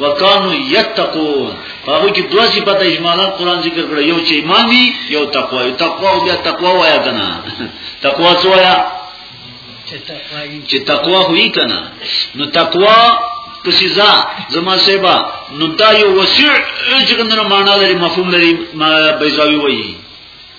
وکانو یتقون هغه کې دوه صفات اجمالا قران ذکر کړ یو چې ایمان دی یو تقوا یو تقوا او بیا تقوا وایا کنه تقوا څه وایا چې تقوا هوی کنه نو تقوا کسیزا زما سیبا نو دا یو وسیع چې کومه معنا لري مفهوم لري بیزاوی وایي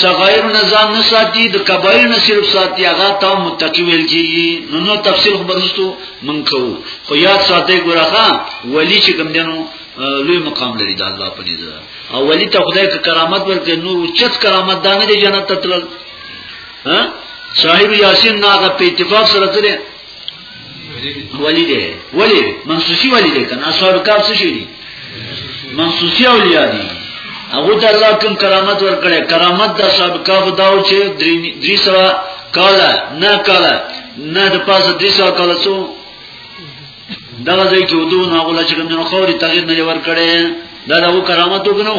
صغائر نه ځان نه ساتي د کبایر نه صرف ساتي هغه ته متقی ویل کیږي نو نو تفصیل خو برستو من کو خو یاد ساتي ګورخه ولی چې کوم دینو لوی مقام لري د الله په دې ځای او ولی ته خدای ته کرامت ورکړي نو چت کرامت دانه دي جنت ته تلل ها صاحب یاسین ناغه په اتفاق سره تللی ولی دی ولی منسوسی ولی دی کنه اصحاب کاف څه شي دي منسوسی اولیاء دي هغه ته الله کوم کرامت ورکړي کرامت د اصحاب کاف داو چې درې سوا کاله نه کاله نه د پاسه درې سوا کاله څو دغه ځای کې ودو نه غولا چې کوم نه خوري تغیر نه ورکړي دا دغه کرامت وګنو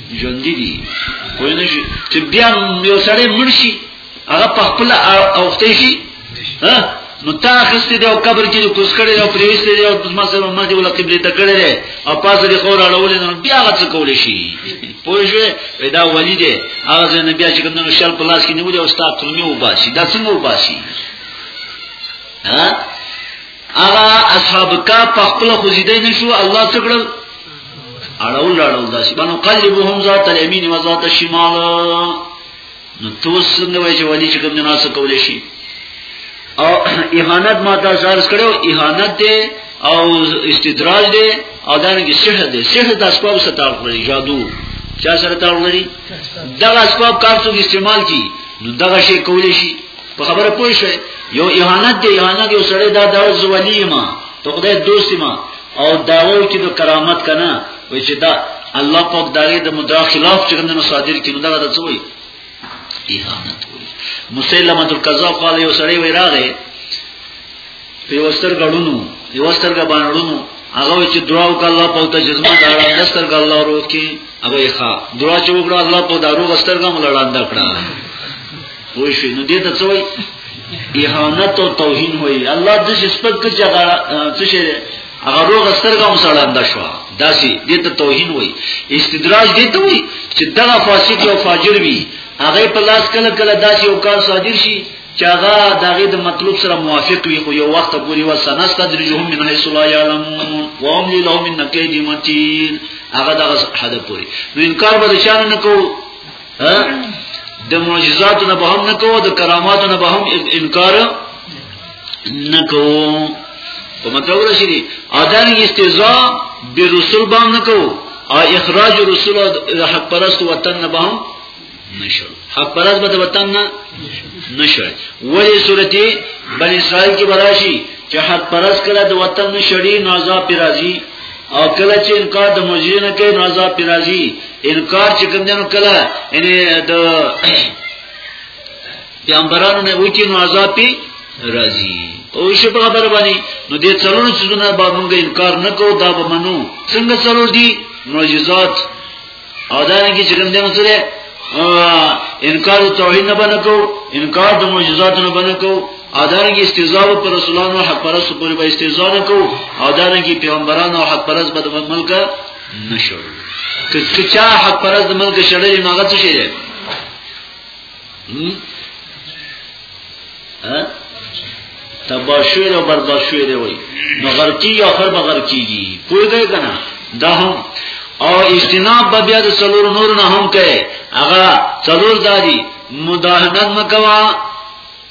ژوندې دي وای نه شي چې بیا یو سړی مړ شي هغه په خپل اوخته شي ها نو تا خسته دی او قبر کې کوس کړي او پریوسته دی او ما سره ما دی ولا قبله ته کړي دی او پاسه دی خور اړول نه بیا هغه څه کول شي پوه شو دا ولی دی هغه نه بیا چې کوم نو شل پلاس کې نیولې او ستا کلمه وباسي دا څنګه وباسي ها هغه اصحاب کا په خپل خوځیدې نشو الله څه کړل اړول اړول داسې باندې قلبهم ذات الیمین و ذات الشمال نو توس څنګه وایي چې ولی چې کوم نه ناس کولې شي او اهانت ما دا زارس کړو اهانت دی او استدراج دی او دا نه کې سحر دی سحر د اسباب سره تعلق لري جادو چا سره تعلق لري دا اسباب کار څو استعمال کی نو دا شی کولې شي په خبره پوه شئ یو اهانت دی اهانت یو سړی دا دا زولی ما ته خدای دوست ما او داوو کې د کرامت کنه وای چې دا الله پاک دغه د مدعا خلاف چې ګندنه صادر کینو دا د څوی اهانت وي مسلمه الکذاب قال یو سړی وی راغی په یو سترګه ړونو یو سترګه باندې ړونو هغه وی چې دعا وکړه الله په ته جسمه دا ړانده سترګه الله روح کې هغه یې ښا دعا چې وکړه الله په دا روغ سترګه مل ړانده کړه وای شي نو دې ته څه وای اهانت او توهین وای الله د سپک چې هغه څه شي هغه روغ سترګه مل ړانده شو داسي دې ته توهین وای استدراج دې ته وای چې دغه فاسق او فاجر وي هغه په لاس کله کله داسي او کار صادر شي چې هغه دغه د مطلوب سره موافق وي خو یو وخت پورې و سنستدرجهم من حيث لا يعلمون واملي لهم من كيد متين هغه دغه حد پورې نو انکار به شان نه کو ها د معجزاتو نه به هم نه کو د کراماتو نه به هم انکار نه کو په مطلب راشي اذان استهزاء برسول باندې کو او اخراج رسول د حق پرست وطن نه به هم نشو حق پرز به وطن نه نشو ولی صورتي بن اسرائیل کې براشي چې حق پرز کړه د وطن نشړي نازا پیرازي او کله چې انکار د مجرمه کې نازا پیرازي انکار چې کوم جنو کله یعنی د پیغمبرانو نه وکی نو عذاب پی راضی او شی په خبر باندې نو دې څلورو څه نه به موږ انکار نکوو دا به منو څنګه څلور دي معجزات او دا نه کې چې کوم دې مسله انکار توحید نه باندې کو انکار د معجزات نه باندې کو او دا نه کې استهزاء پر رسولانو حق پرس پورې به استهزاء نه کو او دا نه کې پیغمبرانو حق پرس بد ملک نشو که چا حق پرس د ملک شړلې نو هغه څه شي تباشوی او برباشوی دی وای نو غرقی یا خر بغرقیږي پوه دی کنه دا هم او اجتناب به بیا د څلور نور نه هم کوي هغه څلور دادی مداهنت مکوا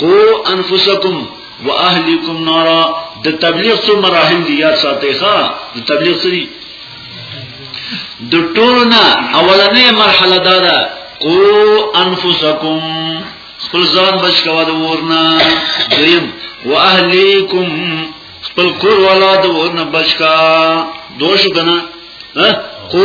کو انفسکم واهلیکم نارا د تبلیغ څو مراحل دي یاد ساتئ ښا د تبلیغ سری د ټولو نه اولنې مرحله دا ده کو انفسکم خپل ځان بچ کوا د ورنا دویم واهلیکم خپل کور والا د ورنا بچ کا دوش کنه کو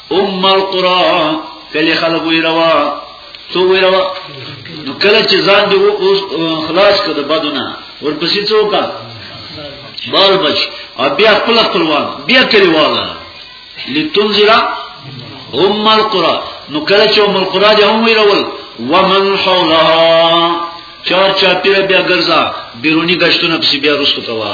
ام القرى کله خلق وی روا تو وی روا نو کله چې ځان دی اوس خلاص کړ د بدونه ورپسې څوک بال بچ او بیا خپل خپلوان بیا کلیواله لتنذرا ام القرى نو کله چې ام القرى دی هم وی رول ومن حولها چار چا پیر بیا ګرځا بیرونی گشتونه پس بیا رسو کوا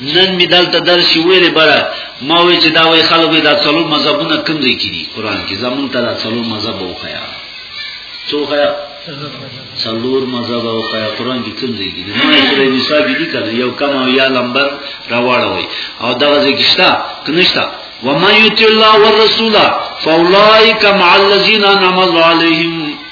نن می دلته درس ویلې بره ما وی چې دا وی خلکو دا څلور مذهبونه کوم ځای کې دي قران کې زمون ته دا څلور مذهب وخیا څو خیا څلور مذهب او خیا قران کې کوم ځای کې دي ما سره نساء کې دي کړه یو کم او یا لمبر راوړوي او دا ځکه شته کنيشته ومن يطع الله والرسول فاولئک مع الذين انعم الله عليهم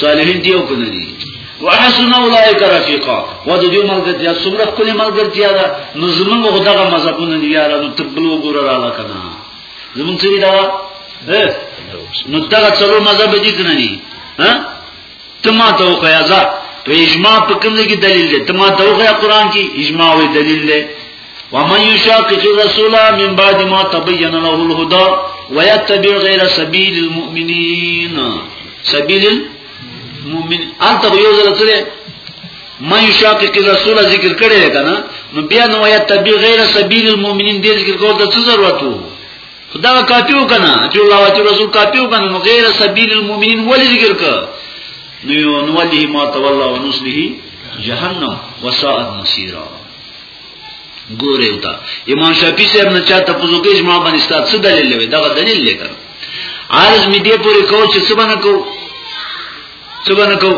صالحین دی او کنه دی وحسن اولئک رفیقا و د دې ملګرتیا څومره خپل ملګرتیا ده نو زمونږ خدغه مذهبونه دی یاره نو تبل وګوره رااله کنه زمونږ څه دا نو دا څلو مذهب دي کنه دي ها تما ته وخیا ځه په اجماع په کوم کې دلیل دی تما ته وخیا قران کې اجماع وی دلیل دی ومن يشاقق الرسول من بعد ما تبين له الهدى ويتبع غير سبيل المؤمنين سبيل المؤمن انت یو ځل سره من يشاقق الرسول ذکر کړي کنه نو بیا نو يتبع غير سبيل المؤمنين دې ذکر کول د څه ضرورت وو خدا کاپیو کنه چې الله او رسول کاپیو کنه نو غیر سبیل المؤمنین ولې ذکر کا نو نو ولې ما تولى ونصله جهنم وساءت مصيرا ګوره وتا امام شافعي صاحب نه چاته پوزو کې اجماع باندې ستاسو څه دلیل لوي دا دلیل لیکل عارض می دې پوری کو چې څه باندې کو څه باندې کو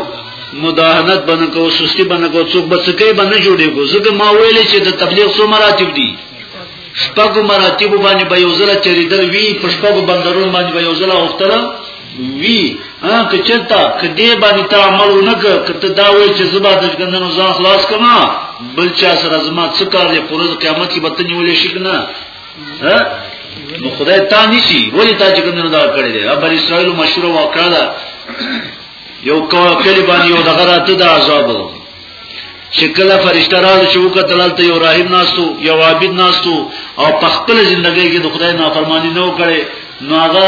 مداهنت باندې کو سستی باندې کو څوک بس کې باندې جوړې کو ځکه ما ویلې چې د تبلیغ څو مراتب دي شپږ مراتب باندې به یو ځل چریدل وی په شپږ بندرون باندې به یو ځل اوختره وی ها که چرتا کدی باندې ته عمل ونکړه کته دا وای چې زبا د ګندنو ځان خلاص کما بل چا سره زما څه کار دی پرز قیامت کې بته نیولې شي کنه ها نو خدای تا نشي ولی تا چې ګندنو دا کړی دی ابر اسرائیل مشهور واقعا دا یو کله باندې یو دغه راته دا عذاب چې کله فرشتہ راځي چې وکړه دلته یو راهب ناستو یو عابد ناستو او په خپل ژوندۍ کې د خدای نافرمانی نه وکړي نو هغه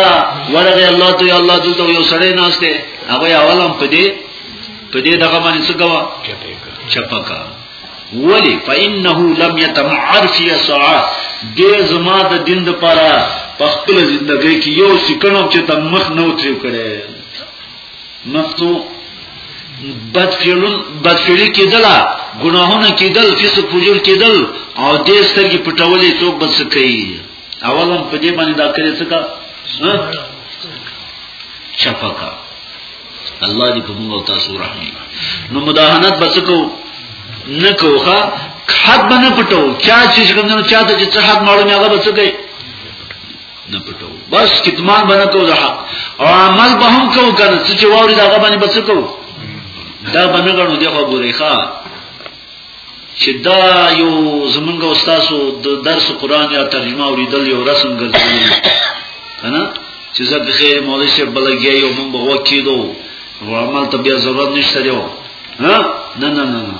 ورغه الله ته یا الله دلته یو سړی ناشته هغه اولم پدې پدې دغه باندې څه کوا چپکا ولی فإنه لم يتمعر في ساعه دې زما د دین د پاره په خپل ژوندۍ کې یو سکڼو چې د مخ نه وتری کړي مفتو بد فعلون بد فعلی کېدل ګناهونه کېدل فسق فجور کېدل او دې سترګې پټولې څوک بس کوي اولم په دې باندې دا کړی څه کا چپکا الله دې په موږ تاسو رحمي نو مداهنت بس کو نه کوخه حد باندې پټو چا چې څنګه چا ته چې حد معلومه هغه بس کوي نه پټو بس کتمان باندې کو د حق او عمل به هم کو کنه چې ووري دا باندې بس کو دا باندې غنو دی خو ګورې ښا چې دا یو زمونږ استادو د درس قران یا ترجمه اوریدل یو رسم ګرځي کنه چې زه د خیر مولوی شه بلګي یو مونږ به وکیدو عمل ته بیا ضرورت نشته یو نه نه نه نه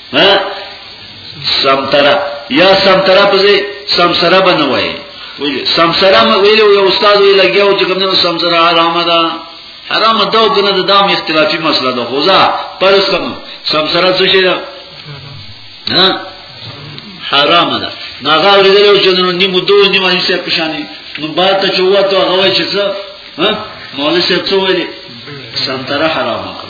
ها سمترا یا سمترا په ځای سمسرا بنوي ویل سمسرا مې ویل یو استاد وی لګیاو چې کوم نه سمسرا حرام ده حرام ده او کنه ده دام اختلافي مسله ده خوځه پرس کوم سمسرا څه شي ده ها حرام ده ناغه ورېدل چې نو نیمو دوه نیمه حصہ پښانی نو با ته چوته هغه چې څه ها مولوی څه څه ویلي سمترا حرام کړ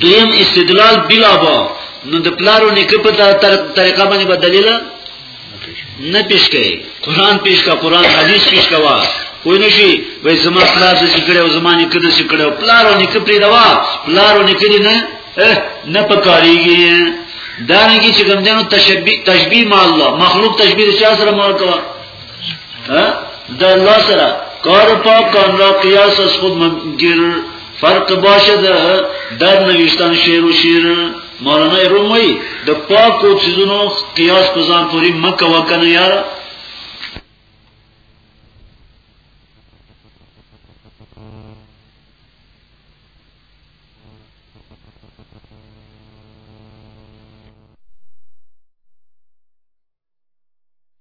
دویم استدلال بلا با نو د پلارو نیکه په طریقه باندې به دلیل نه پیش کړي قران پیش کا قران حدیث پیش کا وا وای نشي وای زما پلار د ذکر او زما نیکه د ذکر او پلارو نیکه پرې دوا پلارو نیکه دې نه نه پکاريږي دا نه کی چې کوم جنو تشبیه تشبیه ما الله مخلوق تشبیه د چا سره مور کوا ها د الله سره کار پاک کان را قیاس از خود منګر فرق باشه ده در نوشتن شعر و شعر مولانا روم وی د پاکو چیزونو قیاس په ځان پوری مکه وکنه یار